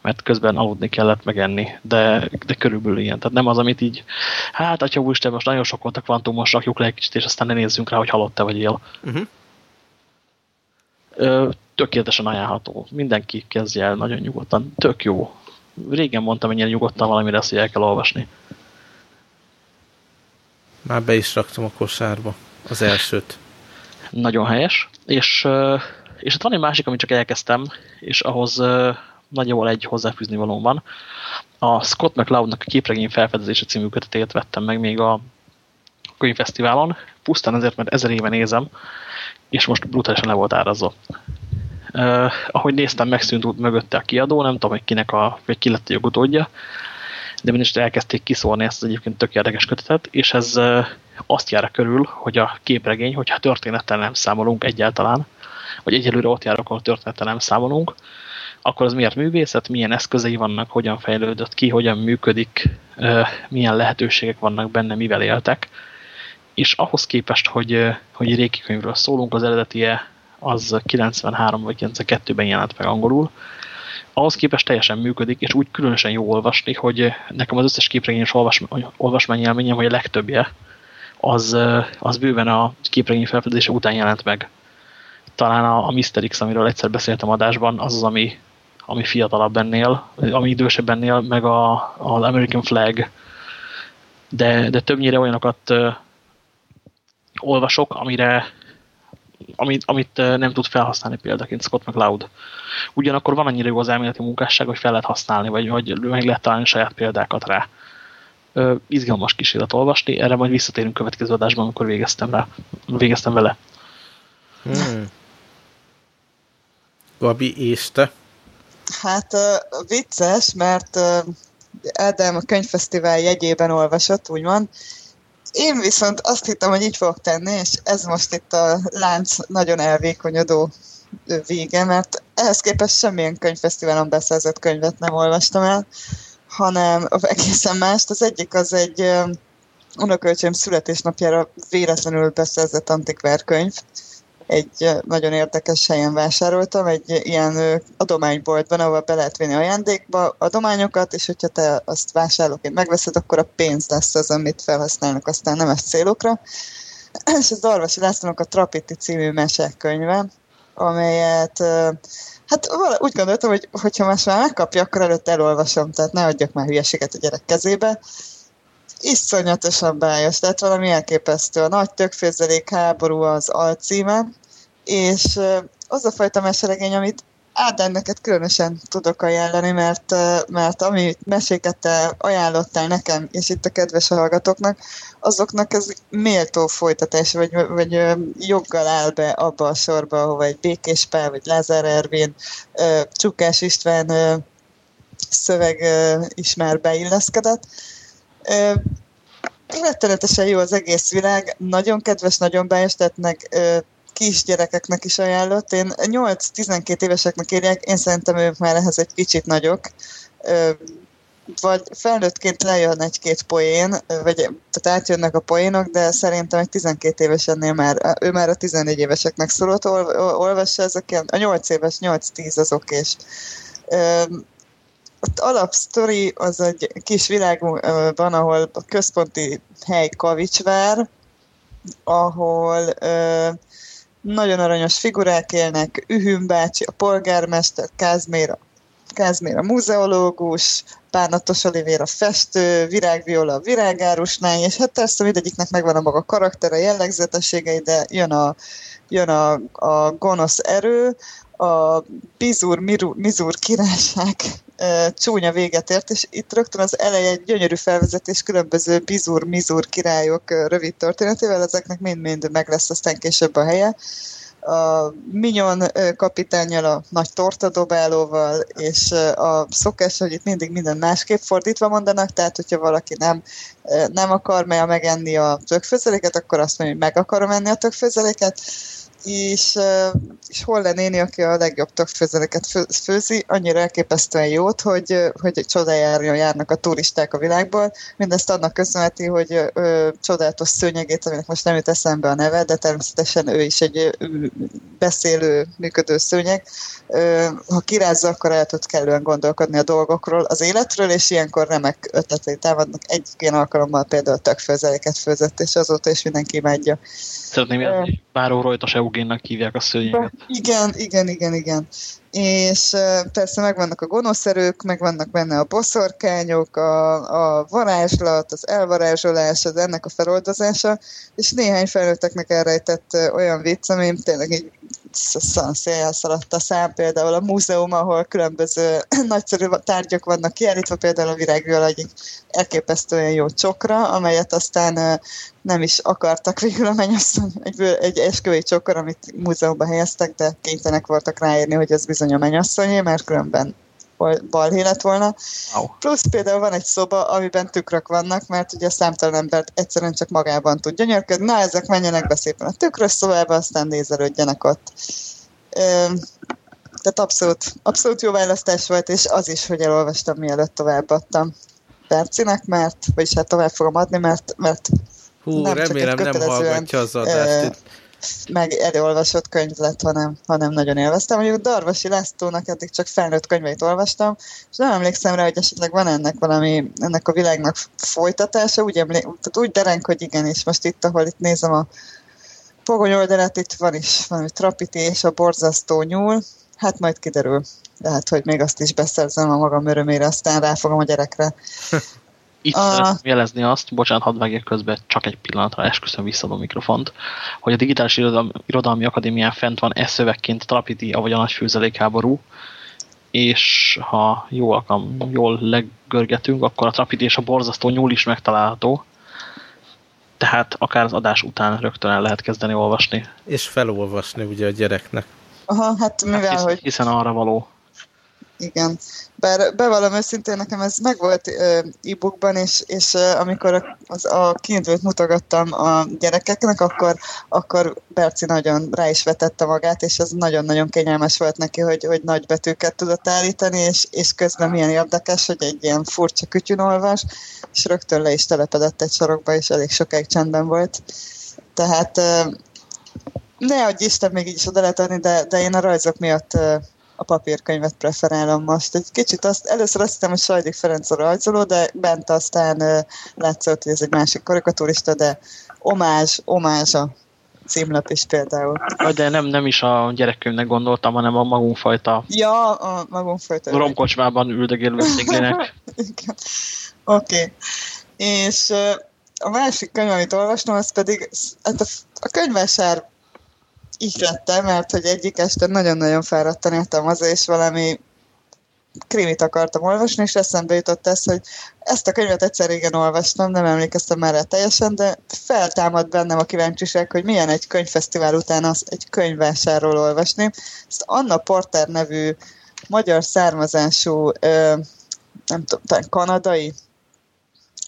mert közben aludni kellett megenni, de, de körülbelül ilyen. Tehát nem az, amit így, hát atya úristen, most nagyon sok volt a kvantumos, rakjuk le egy kicsit, és aztán ne nézzünk rá, hogy halott-e vagy él. Uh -huh. Ö, tökéletesen ajánlható. Mindenki kezdje el nagyon nyugodtan. Tök jó. Régen mondtam, hogy ilyen nyugodtan valami lesz, hogy el kell olvasni. Már be is raktam a kosárba az elsőt. Nagyon helyes. És, és ott van egy másik, amit csak elkezdtem, és ahhoz nagyjából egy hozzáfűzni való van. A Scott McCloudnak a képregény felfedezése című kötetét vettem meg még a könyvfesztiválon, pusztán azért, mert ezer éve nézem, és most brutálisan le volt árazva. Uh, ahogy néztem, megszűnt mögötte a kiadó, nem tudom, hogy kinek a, vagy ki lett a jogutódja, de mindesetre elkezdték kiszórni ezt az egyébként tök érdekes kötetet, és ez uh, azt jár körül, hogy a képregény, hogyha történettel nem számolunk egyáltalán, vagy egyelőre ott járok, ahol történettel nem számolunk, akkor az miért művészet, milyen eszközei vannak, hogyan fejlődött ki, hogyan működik, milyen lehetőségek vannak benne, mivel éltek. És ahhoz képest, hogy, hogy réki könyvről szólunk, az eredetie az 93 vagy 92-ben jelent meg angolul, ahhoz képest teljesen működik, és úgy különösen jó olvasni, hogy nekem az összes képregényes olvasmány élményem, hogy a legtöbbje, az, az bőven a képregény felfedezése után jelent meg. Talán a, a Mysterix, amiről egyszer beszéltem adásban, az az, ami, ami fiatalabb ennél, ami idősebb ennél, meg a, az American Flag. De, de többnyire olyanokat uh, olvasok, amire amit, amit nem tud felhasználni példaként Scott McLeod. Ugyanakkor van annyira jó az elméleti munkásság, hogy fel lehet használni, vagy, vagy meg lehet találni saját példákat rá. Ö, izgalmas kísérlet olvasni, erre majd visszatérünk következő adásban, amikor végeztem, rá, végeztem vele. Hmm. Gabi, és te? Hát uh, vicces, mert uh, Ádám a könyvfesztivál jegyében olvasott, úgymond. Én viszont azt hittem, hogy így fogok tenni, és ez most itt a lánc nagyon elvékonyodó vége, mert ehhez képest semmilyen könyvfesztiválon beszerzett könyvet nem olvastam el, hanem egészen mást. Az egyik az egy uh, unokölcsém születésnapjára véletlenül beszerzett antikvár könyv, egy nagyon érdekes helyen vásároltam, egy ilyen adományboltban, ahol be lehet venni ajándékba adományokat, és hogyha te azt vásárlóként megveszed, akkor a pénz lesz az, amit felhasználnak aztán nemes célokra. (clears throat) És ez Darvasi Lászlónak a Trapiti című mesekönyve, amelyet Hát úgy gondoltam, hogy hogyha most már megkapja, akkor előtt elolvasom, tehát ne adjak már hülyeséget a gyerek kezébe. Iszonyatosan bájos, tehát valami elképesztő. A nagy tökfőzelék háború az alcíme, és az a fajta meseregény, amit Ádám, neked különösen tudok ajánlani, mert, mert ami meséket te ajánlottál nekem, és itt a kedves hallgatóknak, azoknak ez méltó folytatás, vagy, vagy joggal áll be abba a sorba, ahova egy Békés Pál, vagy Lázár Ervin, Csukás István szöveg is már beilleszkedett. Rettenetesen jó az egész világ, nagyon kedves, nagyon beestetnek, kisgyerekeknek is ajánlott. Én 8-12 éveseknek írják, én szerintem ők már ehhez egy kicsit nagyok. Vagy felnőttként lejön egy-két poén, vagy tehát átjönnek a poénok, de szerintem egy 12 évesennél már, ő már a 14 éveseknek szólott, ol, olvassa ezeken, a 8 éves, 8-10 az okés. Ott alapsztori az egy kis világban, ahol a központi hely Kavicsvár, ahol nagyon aranyos figurák élnek, Ühüm bácsi, a polgármester, Kázmér, Kázmér a muzeológus, Bánatos Olivér a festő, Virágviola a virágárusnál, és hát persze mindegyiknek megvan a maga karaktere, jellegzetességei, de jön a, jön a, a gonosz erő, a Bizur Mizur királyság csúnya véget ért, és itt rögtön az eleje egy gyönyörű felvezetés különböző Bizur Mizur királyok rövid történetével, ezeknek mind-mind meg lesz aztán később a helye. A Minyon kapitányjal, a nagy tortadobálóval, és a szokás, hogy itt mindig minden másképp fordítva mondanak, tehát hogyha valaki nem, nem akar megenni a tökfőzeléket, akkor azt mondja, hogy meg akarom enni a tökfőzeléket és, és Holle néni, aki a legjobb tökfőzeleket főzi, annyira elképesztően jót, hogy, hogy csodájára járnak a turisták a világból. Mindezt annak köszönheti, hogy ö, csodálatos szőnyegét, aminek most nem jut eszembe a neve, de természetesen ő is egy beszélő, működő szőnyeg. Ö, ha kirázza, akkor el tud kellően gondolkodni a dolgokról, az életről, és ilyenkor remek ötletei támadnak. Egy ilyen alkalommal például tökfőzeléket főzött, és azóta is mindenki imádja. Szeretném jelzni, Báró Rojtos Eugénnak hívják a szőnyeget. Igen, igen, igen, igen. És persze megvannak a gonoszerők, megvannak benne a boszorkányok, a, a varázslat, az elvarázsolás, az ennek a feloldozása, és néhány felnőtteknek elrejtett olyan vicc, ami tényleg így szanszéjjel szaladt a szám, például a múzeum, ahol különböző (clears throat) nagyszerű tárgyak vannak kiállítva, például a virágviola egyik elképesztően jó csokra, amelyet aztán nem is akartak végül a mennyasszony, egy, egy esküvői csokor, amit múzeumban helyeztek, de kénytelenek voltak ráírni, hogy ez bizony a mennyasszonyé, mert különben balhé lett volna. Wow. Plusz például van egy szoba, amiben tükrök vannak, mert ugye számtalan embert egyszerűen csak magában tud gyönyörködni. Na, ezek menjenek be szépen a tükrös szobába, aztán nézelődjenek ott. Tehát abszolút, abszolút jó választás volt, és az is, hogy elolvastam, mielőtt továbbadtam Percinek, mert, vagyis hát tovább fogom adni, mert, mert Hú, nem remélem nem hallgatja az adást meg elolvasott könyv lett, hanem, hanem nagyon élveztem. Mondjuk Darvasi Lászlónak eddig csak felnőtt könyveit olvastam, és nem emlékszem rá, hogy esetleg van ennek valami, ennek a világnak folytatása, úgy, emlé- úgy derenk, hogy igen, és most itt, ahol itt nézem a pogony oldalát, itt van is valami trapiti és a borzasztó nyúl, hát majd kiderül. Lehet, hogy még azt is beszerzem a magam örömére, aztán ráfogom a gyerekre. (laughs) Itt a... szeretném jelezni azt, bocsánat, hadd vágjak közbe, csak egy pillanatra esküszöm vissza a mikrofont, hogy a Digitális Irodalmi, Irodalmi Akadémián fent van e szövegként Trapiti, vagy a nagy főzelékháború, és ha jól, jól legörgetünk, akkor a Trapiti és a borzasztó nyúl is megtalálható, tehát akár az adás után rögtön el lehet kezdeni olvasni. És felolvasni ugye a gyereknek. Aha, hát mivel, hát hiszen, hogy... Hiszen arra való. Igen. Bár bevallom őszintén, nekem ez megvolt e-bookban, és, és amikor az, a kiindult mutogattam a gyerekeknek, akkor, akkor Berci nagyon rá is vetette magát, és ez nagyon-nagyon kényelmes volt neki, hogy, hogy nagy betűket tudott állítani, és, és közben milyen érdekes, hogy egy ilyen furcsa kütyűn olvas, és rögtön le is telepedett egy sorokba, és elég sokáig csendben volt. Tehát ne adj Isten, még így is oda lehet adni, de, de én a rajzok miatt a papírkönyvet preferálom most. Egy kicsit azt, először azt hittem, hogy Sajdik Ferenc a rajzoló, de bent aztán látszott, hogy ez egy másik karikaturista, de omázs, omázs a címlap is például. De nem, nem is a gyerekkönyvnek gondoltam, hanem a magunkfajta ja, a magunkfajta romkocsmában üldögélő sziglének. (laughs) Oké. Okay. És a másik könyv, amit olvastam, az pedig hát a, a könyvásár ihlette, mert hogy egyik este nagyon-nagyon fáradtan éltem az, és valami krimit akartam olvasni, és eszembe jutott ez, hogy ezt a könyvet egyszer régen olvastam, nem emlékeztem már teljesen, de feltámad bennem a kíváncsiság, hogy milyen egy könyvfesztivál után az egy könyvvásárról olvasni. Ezt Anna Porter nevű magyar származású, ö, nem tudom, kanadai,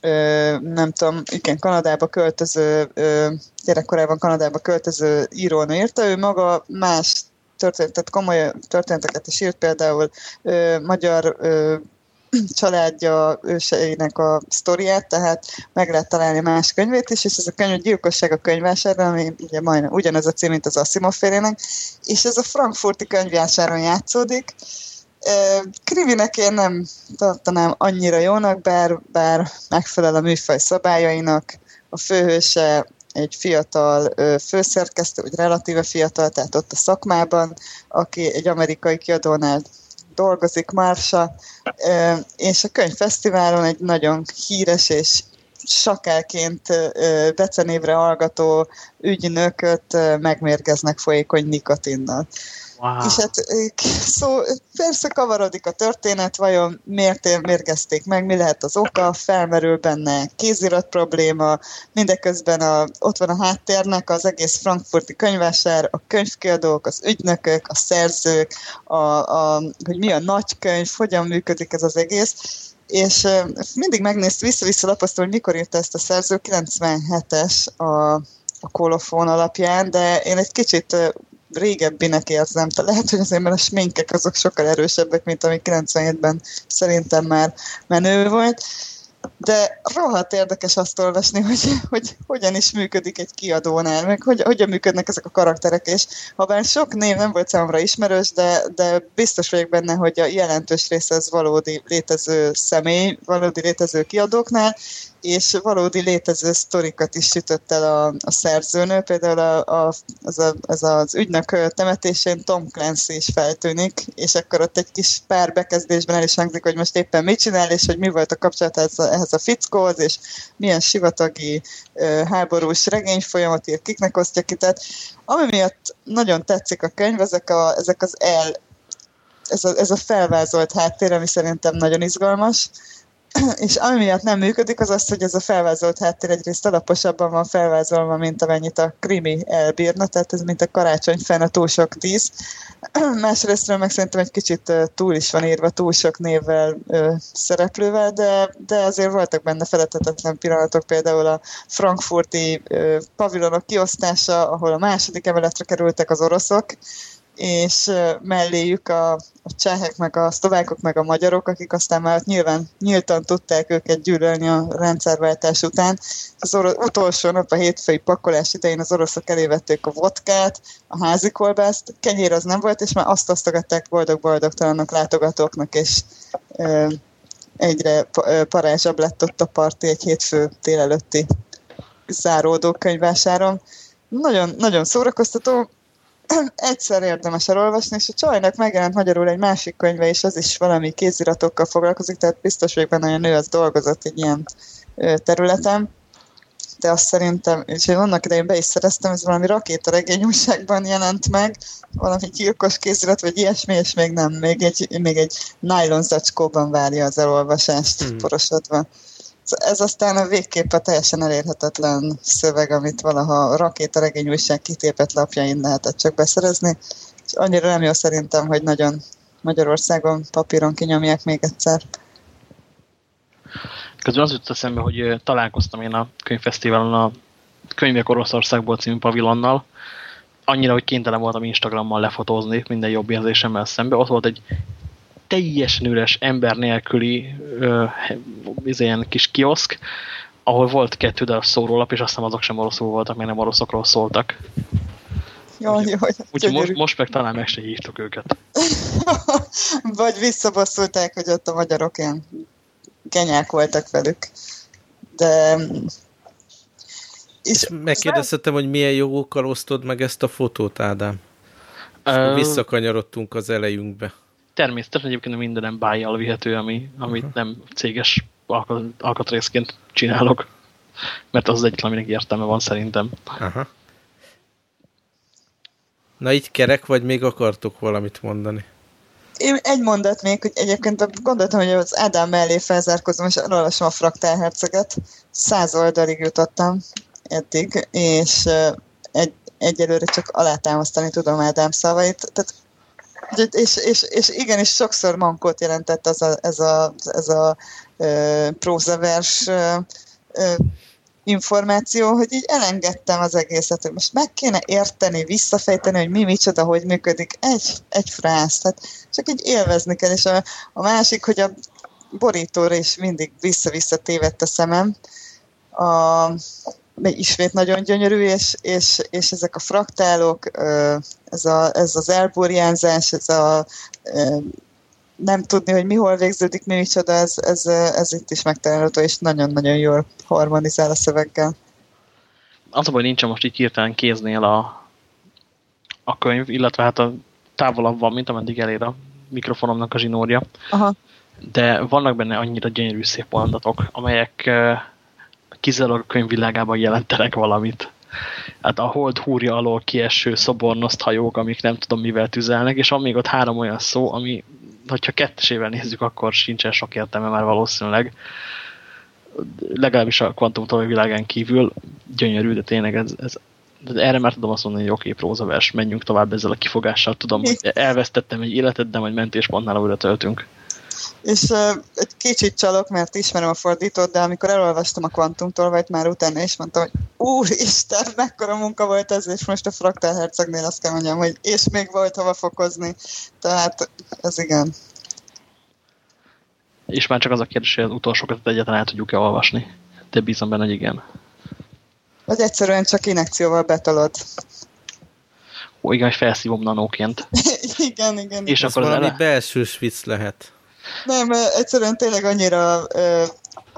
ö, nem tudom, igen, Kanadába költöző, ö, gyerekkorában Kanadába költöző írónő írta, ő maga más történetet, komoly történeteket is írt, például ö, magyar ö, családja őseinek a sztoriát, tehát meg lehet találni más könyvét is, és ez a könyv a Gyilkosság a könyvvásárban, ami ugye majdnem ugyanaz a cím, mint az Asimov félének, és ez a frankfurti könyvvásáron játszódik. Kriminek én nem tartanám annyira jónak, bár, bár megfelel a műfaj szabályainak. A főhőse egy fiatal főszerkesztő, vagy relatíve fiatal, tehát ott a szakmában, aki egy amerikai kiadónál dolgozik, Marsa, és a könyvfesztiválon egy nagyon híres és sakelként becenévre hallgató ügynököt megmérgeznek folyékony nikotinnal. Wow. És hát szó, persze kavarodik a történet, vajon miért mérgezték meg, mi lehet az oka, felmerül benne kézirat probléma, mindeközben a, ott van a háttérnek az egész frankfurti könyvásár, a könyvkiadók, az ügynökök, a szerzők, a, a, hogy mi a nagy könyv, hogyan működik ez az egész, és mindig megnéztem, vissza-vissza lapoztam, hogy mikor írta ezt a szerző, 97-es a, a kolofón alapján, de én egy kicsit régebbinek érzem. Tehát lehet, hogy azért mert a sminkek azok sokkal erősebbek, mint ami 97-ben szerintem már menő volt. De rohadt érdekes azt olvasni, hogy, hogy hogyan is működik egy kiadónál, meg hogy, hogyan működnek ezek a karakterek, és ha bár sok név nem volt számomra ismerős, de, de biztos vagyok benne, hogy a jelentős része az valódi létező személy, valódi létező kiadóknál, és valódi létező sztorikat is sütött el a, a szerzőnő, például a, a, az, a, az az ügynök temetésén Tom Clancy is feltűnik, és akkor ott egy kis pár bekezdésben el is hangzik, hogy most éppen mit csinál, és hogy mi volt a kapcsolat ehhez a, ehhez a fickóhoz, és milyen sivatagi uh, háborús regény folyamat ír, kiknek osztja ki, tehát ami miatt nagyon tetszik a könyv, ezek, a, ezek az el ez a, ez a felvázolt háttér, ami szerintem nagyon izgalmas, (clears throat) és ami miatt nem működik, az az, hogy ez a felvázolt háttér egyrészt alaposabban van felvázolva, mint amennyit a krimi elbírna, tehát ez mint a karácsony fenn a túl sok tíz. (clears throat) Másrésztről meg szerintem egy kicsit túl is van írva, túl sok névvel, szereplővel, de, de azért voltak benne feletetetlen pillanatok, például a frankfurti pavilonok kiosztása, ahol a második emeletre kerültek az oroszok, és melléjük a, a csehek, meg a szlovákok, meg a magyarok, akik aztán már nyilván nyíltan tudták őket gyűlölni a rendszerváltás után. Az orosz, utolsó nap a hétfői pakolás idején az oroszok elévették a vodkát, a házi kolbászt, kenyér az nem volt, és már azt osztogatták boldog-boldogtalanok látogatóknak, és e, egyre parázsabb lett ott a parti egy hétfő délelőtti záródó könyvásáron. Nagyon, nagyon szórakoztató, egyszer érdemes elolvasni, és a csajnak megjelent magyarul egy másik könyve, és az is valami kéziratokkal foglalkozik, tehát biztos vagyok benne, hogy a nő az dolgozott egy ilyen területen, de azt szerintem, és én annak idején be is szereztem, ez valami rakétaregény újságban jelent meg, valami gyilkos kézirat, vagy ilyesmi, és még nem, még egy, még egy nylon zacskóban várja az elolvasást hmm. porosodva ez aztán a végképp a teljesen elérhetetlen szöveg, amit valaha a rakétaregény újság kitépett lapjain lehetett csak beszerezni, és annyira nem jó szerintem, hogy nagyon Magyarországon papíron kinyomják még egyszer. Közben az jutott eszembe, hogy találkoztam én a könyvfesztiválon a Könyvek Oroszországból című pavilonnal, annyira, hogy kénytelen voltam Instagrammal lefotózni minden jobb érzésemmel szembe. Ott volt egy teljesen üres, ember nélküli ö, ilyen kis kioszk, ahol volt kettő darab szórólap, és azt hiszem azok sem oroszul voltak, mert nem oroszokról szóltak. Jaj, jaj, Úgyhogy most, most meg talán meg se hívtuk őket. (laughs) Vagy visszabosszulták, hogy ott a magyarok ilyen genyák voltak velük. De... És megkérdeztem, hogy milyen jogokkal osztod meg ezt a fotót, Ádám? És Ö, visszakanyarodtunk az elejünkbe. Természetesen egyébként mindenem bájjal vihető, ami, amit uh -huh. nem céges alka- alkatrészként csinálok. Mert az az egyetlen, aminek értelme van szerintem. Aha. Na így kerek, vagy még akartok valamit mondani? Én egy mondat még, hogy egyébként gondoltam, hogy az Ádám mellé felzárkozom, és elolvasom a fraktálherceget. Száz oldalig jutottam eddig, és egy, egyelőre csak alátámasztani tudom Ádám szavait. Tehát, és, és, és igenis sokszor mankót jelentett az a, ez a, ez a ö, prózavers ö, információ, hogy így elengedtem az egészet, hogy most meg kéne érteni, visszafejteni, hogy mi micsoda, hogy működik. Egy, egy frász, tehát csak így élvezni kell, és a, a másik, hogy a borítóra is mindig vissza-vissza tévedt a szemem. A, ismét nagyon gyönyörű, és, és, és ezek a fraktálok, ez, a, ez az elburjánzás, ez a nem tudni, hogy mi hol végződik, mi micsoda, ez, ez, ez itt is megtalálható, és nagyon-nagyon jól harmonizál a szöveggel. Az a baj, nincsen most így hirtelen kéznél a, a könyv, illetve hát a távolabb van, mint ameddig elér a mikrofonomnak a zsinórja. Aha. De vannak benne annyira gyönyörű szép mondatok, amelyek kizárólag a könyvvilágában jelentenek valamit. Hát a hold húrja alól kieső szobornoszt hajók, amik nem tudom mivel tüzelnek, és van még ott három olyan szó, ami hogyha kettesével nézzük, akkor sincsen sok értelme már valószínűleg. Legalábbis a kvantum világán kívül gyönyörű, de tényleg ez, ez de erre már tudom azt mondani, hogy oké, okay, prózavers, menjünk tovább ezzel a kifogással. Tudom, hogy (laughs) elvesztettem egy életet, de majd mentéspontnál újra töltünk. És uh, egy kicsit csalok, mert ismerem a fordítót, de amikor elolvastam a kvantumtolvajt, már utána is mondtam, hogy úristen, mekkora munka volt ez, és most a Fraktál Hercegnél azt kell mondjam, hogy és még volt hova fokozni. Tehát ez igen. És már csak az a kérdés, hogy az utolsókat egyáltalán el tudjuk-e olvasni. De bízom benne, hogy igen. Vagy egyszerűen csak inekcióval betolod. Ó, igen, hogy felszívom nanóként. (laughs) igen, igen. És Ez akkor az valami ele... belsős vicc lehet. Nem, egyszerűen tényleg annyira ö,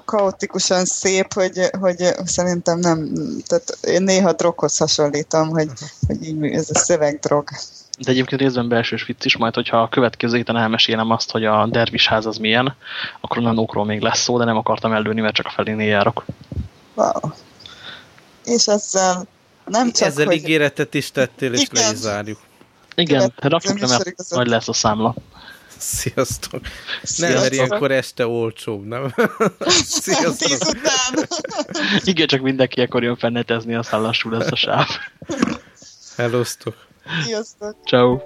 kaotikusan szép, hogy, hogy szerintem nem, tehát én néha droghoz hasonlítom, hogy, hogy így ez a szövegdrog. De egyébként részben belsős vicc is, majd hogyha a következő héten elmesélem azt, hogy a dervisház az milyen, akkor a nanókról még lesz szó, de nem akartam előni, mert csak a felénél járok. Wow. És ezzel nem csak, Ezzel hogy... ígéretet is tettél, és Igen. le is zárjuk. Igen, rakjuk le, mert majd lesz a számla. Sziasztok. Nem, Sziasztok. mert ilyenkor este olcsóbb, nem? (laughs) Sziasztok. Tíz után. Igen, csak mindenki ekkor jön fennetezni, aztán lassú lesz a sáv. Hellóztok. Sziasztok. Ciao.